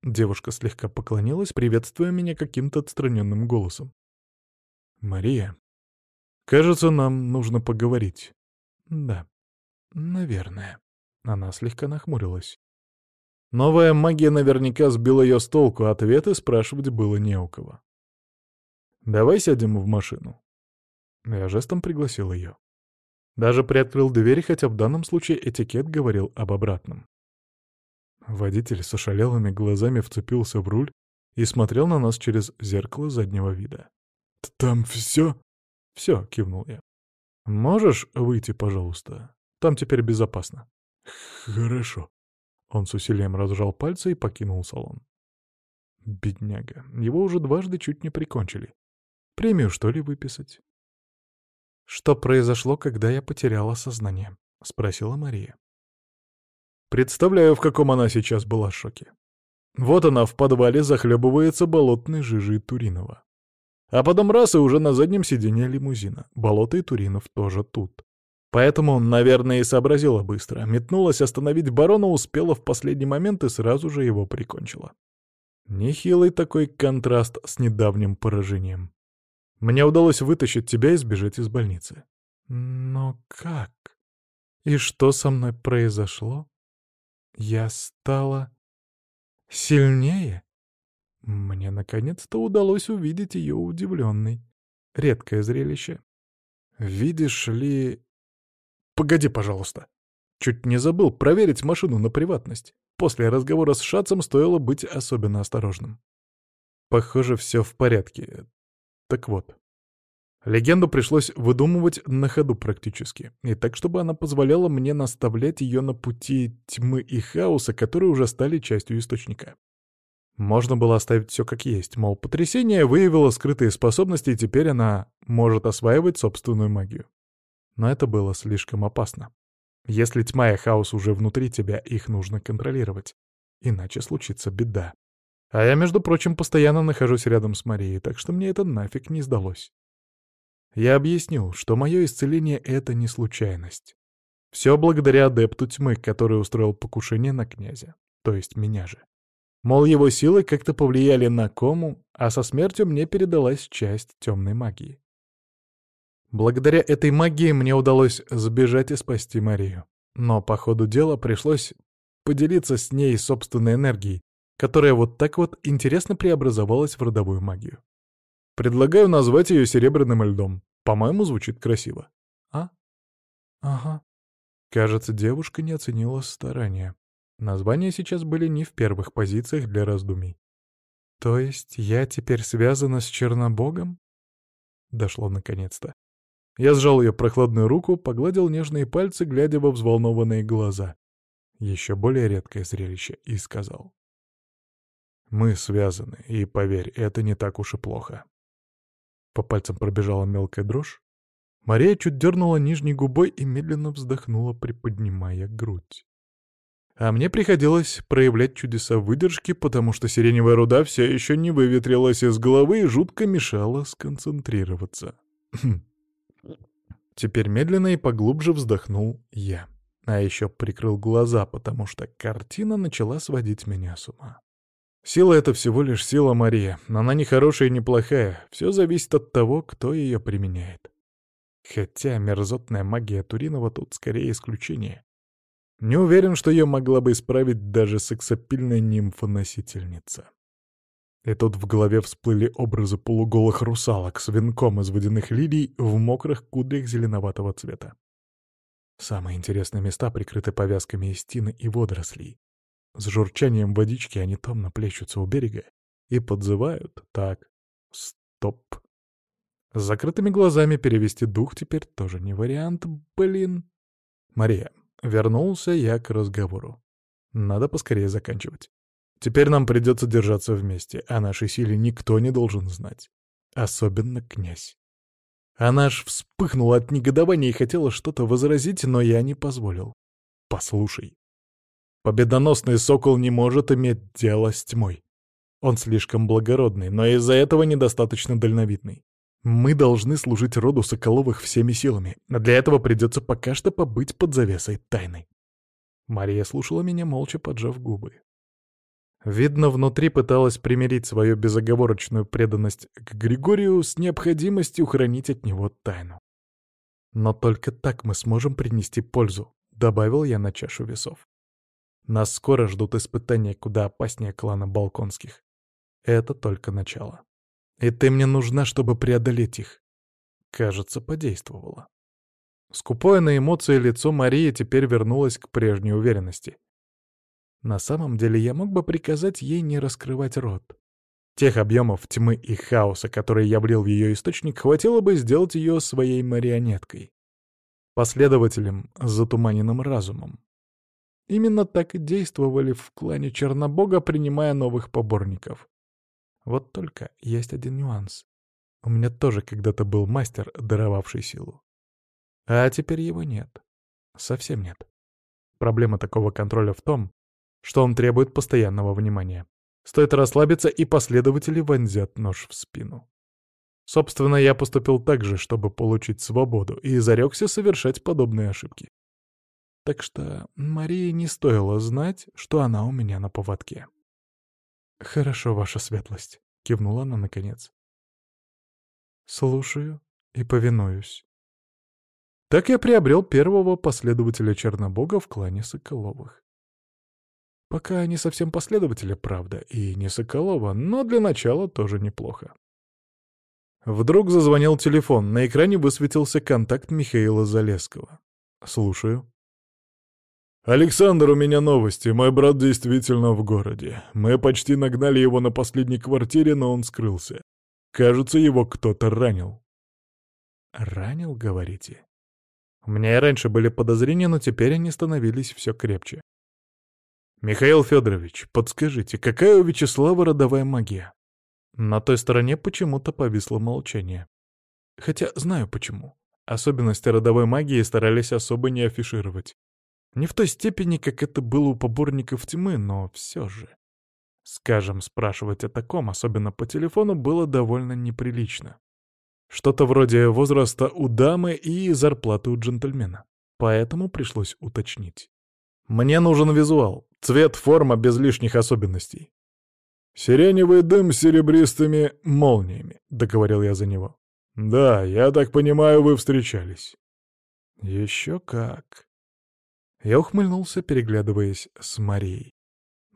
Девушка слегка поклонилась, приветствуя меня каким-то отстраненным голосом. «Мария, кажется, нам нужно поговорить». «Да, наверное». Она слегка нахмурилась. Новая магия наверняка сбила ее с толку, ответы спрашивать было не у кого. «Давай сядем в машину». Я жестом пригласил ее. Даже приоткрыл дверь, хотя в данном случае этикет говорил об обратном. Водитель с ошалелыми глазами вцепился в руль и смотрел на нас через зеркало заднего вида. «Там все?» «Все», — кивнул я. «Можешь выйти, пожалуйста? Там теперь безопасно». «Хорошо». Он с усилием разжал пальцы и покинул салон. Бедняга. Его уже дважды чуть не прикончили. Премию, что ли, выписать? «Что произошло, когда я потеряла сознание?» — спросила Мария. Представляю, в каком она сейчас была шоке. Вот она в подвале захлебывается болотной жижей Туринова. А потом раз и уже на заднем сиденье лимузина. Болото и Туринов тоже тут. Поэтому, наверное, и сообразила быстро. Метнулась остановить барона, успела в последний момент и сразу же его прикончила. Нехилый такой контраст с недавним поражением. Мне удалось вытащить тебя и сбежать из больницы. Но как? И что со мной произошло? Я стала сильнее. Мне наконец-то удалось увидеть ее удивленной. Редкое зрелище. Видишь ли... Погоди, пожалуйста. Чуть не забыл проверить машину на приватность. После разговора с Шацем стоило быть особенно осторожным. Похоже, все в порядке. Так вот, Легенду пришлось выдумывать на ходу практически, и так, чтобы она позволяла мне наставлять ее на пути тьмы и хаоса, которые уже стали частью Источника. Можно было оставить все как есть, мол, потрясение выявило скрытые способности, и теперь она может осваивать собственную магию. Но это было слишком опасно. Если тьма и хаос уже внутри тебя, их нужно контролировать. Иначе случится беда. А я, между прочим, постоянно нахожусь рядом с Марией, так что мне это нафиг не сдалось. Я объяснил, что мое исцеление — это не случайность. Все благодаря адепту тьмы, который устроил покушение на князя, то есть меня же. Мол, его силы как-то повлияли на кому, а со смертью мне передалась часть темной магии. Благодаря этой магии мне удалось сбежать и спасти Марию. Но по ходу дела пришлось поделиться с ней собственной энергией, которая вот так вот интересно преобразовалась в родовую магию. Предлагаю назвать ее серебряным льдом. По-моему, звучит красиво. А? Ага. Кажется, девушка не оценила старания. Названия сейчас были не в первых позициях для раздумий. То есть я теперь связана с Чернобогом? Дошло наконец-то. Я сжал ее прохладную руку, погладил нежные пальцы, глядя во взволнованные глаза. Еще более редкое зрелище, и сказал. Мы связаны, и, поверь, это не так уж и плохо. По пальцам пробежала мелкая дрожь. Мария чуть дернула нижней губой и медленно вздохнула, приподнимая грудь. А мне приходилось проявлять чудеса выдержки, потому что сиреневая руда все еще не выветрилась из головы и жутко мешала сконцентрироваться. Теперь медленно и поглубже вздохнул я. А еще прикрыл глаза, потому что картина начала сводить меня с ума. Сила — это всего лишь сила Мария. Она не хорошая и не плохая. Все зависит от того, кто ее применяет. Хотя мерзотная магия Туринова тут скорее исключение. Не уверен, что ее могла бы исправить даже сексапильная нимфа-носительница. И тут в голове всплыли образы полуголых русалок с венком из водяных лилий в мокрых кудрях зеленоватого цвета. Самые интересные места прикрыты повязками из тины и водорослей. С журчанием водички они томно плещутся у берега и подзывают так. Стоп. С закрытыми глазами перевести дух теперь тоже не вариант, блин. Мария, Вернулся я к разговору. Надо поскорее заканчивать. Теперь нам придется держаться вместе, а нашей силе никто не должен знать. Особенно князь. Она аж вспыхнула от негодования и хотела что-то возразить, но я не позволил. Послушай. Победоносный сокол не может иметь дело с тьмой. Он слишком благородный, но из-за этого недостаточно дальновидный. Мы должны служить роду Соколовых всеми силами. Для этого придется пока что побыть под завесой тайны. Мария слушала меня, молча поджав губы. Видно, внутри пыталась примирить свою безоговорочную преданность к Григорию с необходимостью хранить от него тайну. Но только так мы сможем принести пользу, добавил я на чашу весов. Нас скоро ждут испытания куда опаснее клана Балконских. Это только начало. И ты мне нужна, чтобы преодолеть их. Кажется, подействовало. Скупое на эмоции лицо Марии теперь вернулось к прежней уверенности. На самом деле я мог бы приказать ей не раскрывать рот. Тех объемов тьмы и хаоса, которые я влил в ее источник, хватило бы сделать ее своей марионеткой. Последователем затуманенным разумом. Именно так и действовали в клане Чернобога, принимая новых поборников. Вот только есть один нюанс. У меня тоже когда-то был мастер, даровавший силу. А теперь его нет. Совсем нет. Проблема такого контроля в том, что он требует постоянного внимания. Стоит расслабиться, и последователи вонзят нож в спину. Собственно, я поступил так же, чтобы получить свободу, и зарекся совершать подобные ошибки. Так что Марии не стоило знать, что она у меня на поводке. «Хорошо, ваша светлость», — кивнула она наконец. «Слушаю и повинуюсь». Так я приобрел первого последователя Чернобога в клане Соколовых. Пока не совсем последователя, правда, и не Соколова, но для начала тоже неплохо. Вдруг зазвонил телефон, на экране высветился контакт Михаила Залесского. «Слушаю». «Александр, у меня новости. Мой брат действительно в городе. Мы почти нагнали его на последней квартире, но он скрылся. Кажется, его кто-то ранил». «Ранил, говорите?» У меня и раньше были подозрения, но теперь они становились все крепче. «Михаил Федорович, подскажите, какая у Вячеслава родовая магия?» На той стороне почему-то повисло молчание. Хотя знаю почему. Особенности родовой магии старались особо не афишировать. Не в той степени, как это было у поборников тьмы, но все же. Скажем, спрашивать о таком, особенно по телефону, было довольно неприлично. Что-то вроде возраста у дамы и зарплаты у джентльмена. Поэтому пришлось уточнить. Мне нужен визуал, цвет, форма без лишних особенностей. «Сиреневый дым с серебристыми молниями», — договорил я за него. «Да, я так понимаю, вы встречались». «Еще как». Я ухмыльнулся, переглядываясь с Марией.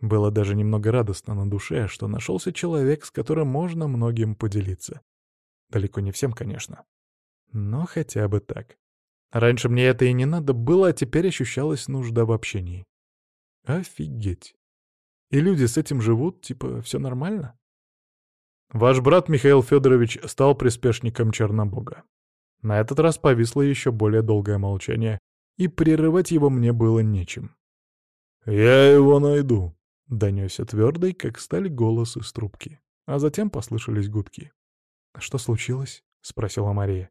Было даже немного радостно на душе, что нашелся человек, с которым можно многим поделиться. Далеко не всем, конечно. Но хотя бы так. Раньше мне это и не надо было, а теперь ощущалась нужда в общении. Офигеть. И люди с этим живут, типа, все нормально? Ваш брат Михаил Федорович стал приспешником Чернобога. На этот раз повисло еще более долгое молчание, и прерывать его мне было нечем. «Я его найду», — донесся твердый, как стали голос из трубки. А затем послышались гудки. «Что случилось?» — спросила Мария.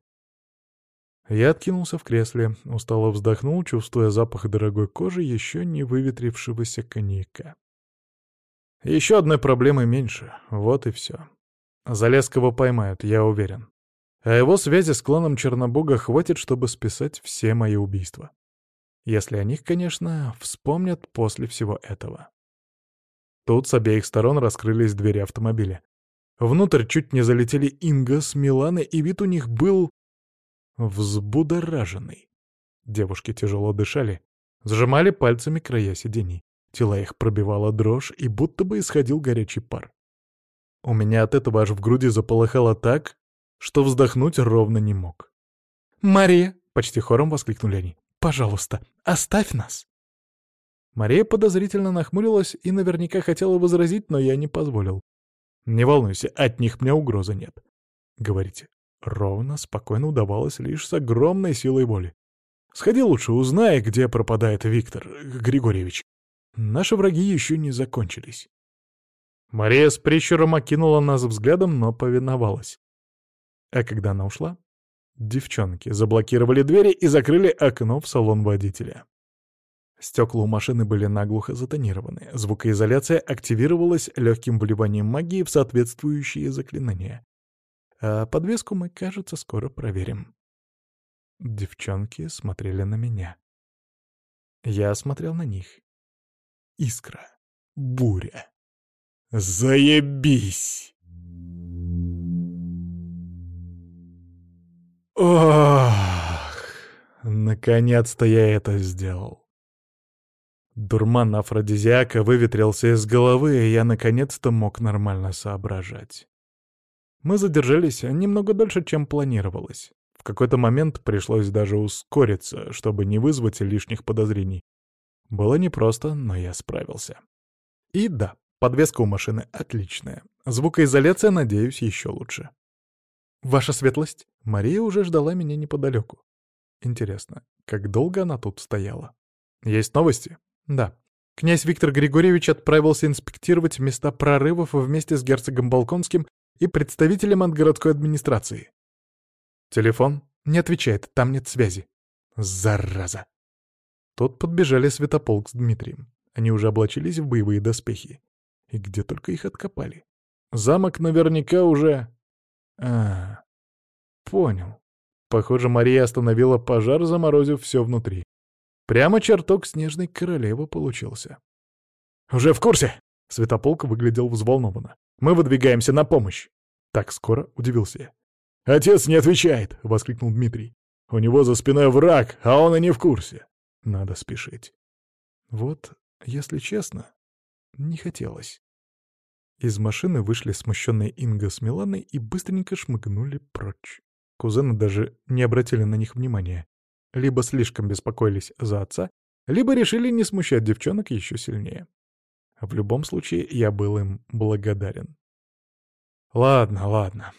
Я откинулся в кресле, устало вздохнул, чувствуя запах дорогой кожи еще не выветрившегося коньяка. Еще одной проблемы меньше, вот и все. Залеского поймают, я уверен. А его связи с кланом Чернобога хватит, чтобы списать все мои убийства. Если о них, конечно, вспомнят после всего этого. Тут с обеих сторон раскрылись двери автомобиля. Внутрь чуть не залетели Инга с Миланы, и вид у них был взбудораженный. Девушки тяжело дышали, сжимали пальцами края сидений. Тела их пробивала дрожь, и будто бы исходил горячий пар. У меня от этого аж в груди заполыхало так, что вздохнуть ровно не мог. «Мария!» — почти хором воскликнули они. «Пожалуйста, оставь нас!» Мария подозрительно нахмурилась и наверняка хотела возразить, но я не позволил. «Не волнуйся, от них мне угрозы нет. Говорите, ровно, спокойно удавалось лишь с огромной силой воли. Сходи лучше, узнай, где пропадает Виктор Григорьевич. Наши враги еще не закончились. Мария с прищуром окинула нас взглядом, но повиновалась. А когда она ушла, девчонки заблокировали двери и закрыли окно в салон водителя. Стекла у машины были наглухо затонированы, звукоизоляция активировалась легким вливанием магии в соответствующие заклинания. А подвеску мы, кажется, скоро проверим. Девчонки смотрели на меня. Я смотрел на них. Искра. Буря. Заебись! Ох, наконец-то я это сделал. Дурман афродизиака выветрился из головы, и я наконец-то мог нормально соображать. Мы задержались немного дольше, чем планировалось. В какой-то момент пришлось даже ускориться, чтобы не вызвать лишних подозрений. Было непросто, но я справился. И да, подвеска у машины отличная. Звукоизоляция, надеюсь, еще лучше. «Ваша светлость?» Мария уже ждала меня неподалеку. Интересно, как долго она тут стояла? Есть новости? Да. Князь Виктор Григорьевич отправился инспектировать места прорывов вместе с герцогом Балконским и представителем от городской администрации. Телефон не отвечает, там нет связи. Зараза! Тут подбежали Святополк с Дмитрием. Они уже облачились в боевые доспехи. И где только их откопали. Замок наверняка уже... А, понял. Похоже, Мария остановила пожар, заморозив все внутри. Прямо чертог снежной королевы получился. «Уже в курсе?» Святополк выглядел взволнованно. «Мы выдвигаемся на помощь!» Так скоро удивился я. «Отец не отвечает!» — воскликнул Дмитрий. «У него за спиной враг, а он и не в курсе. Надо спешить. Вот, если честно, не хотелось. Из машины вышли смущенные Инга с Миланой и быстренько шмыгнули прочь. Кузены даже не обратили на них внимания. Либо слишком беспокоились за отца, либо решили не смущать девчонок еще сильнее. В любом случае, я был им благодарен. «Ладно, ладно.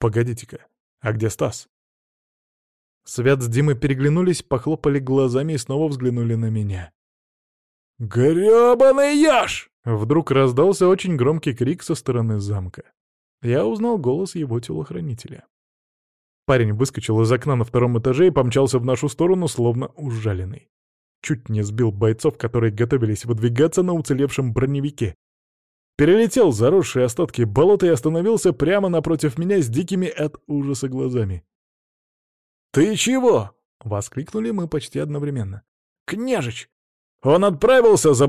Погодите-ка, а где Стас?» Свят с Димой переглянулись, похлопали глазами и снова взглянули на меня. «Грёбаный яж!» Вдруг раздался очень громкий крик со стороны замка. Я узнал голос его телохранителя. Парень выскочил из окна на втором этаже и помчался в нашу сторону, словно ужаленный. Чуть не сбил бойцов, которые готовились выдвигаться на уцелевшем броневике. Перелетел заросшие остатки болота и остановился прямо напротив меня с дикими от ужаса глазами. «Ты чего?» — воскликнули мы почти одновременно. «Княжич! Он отправился за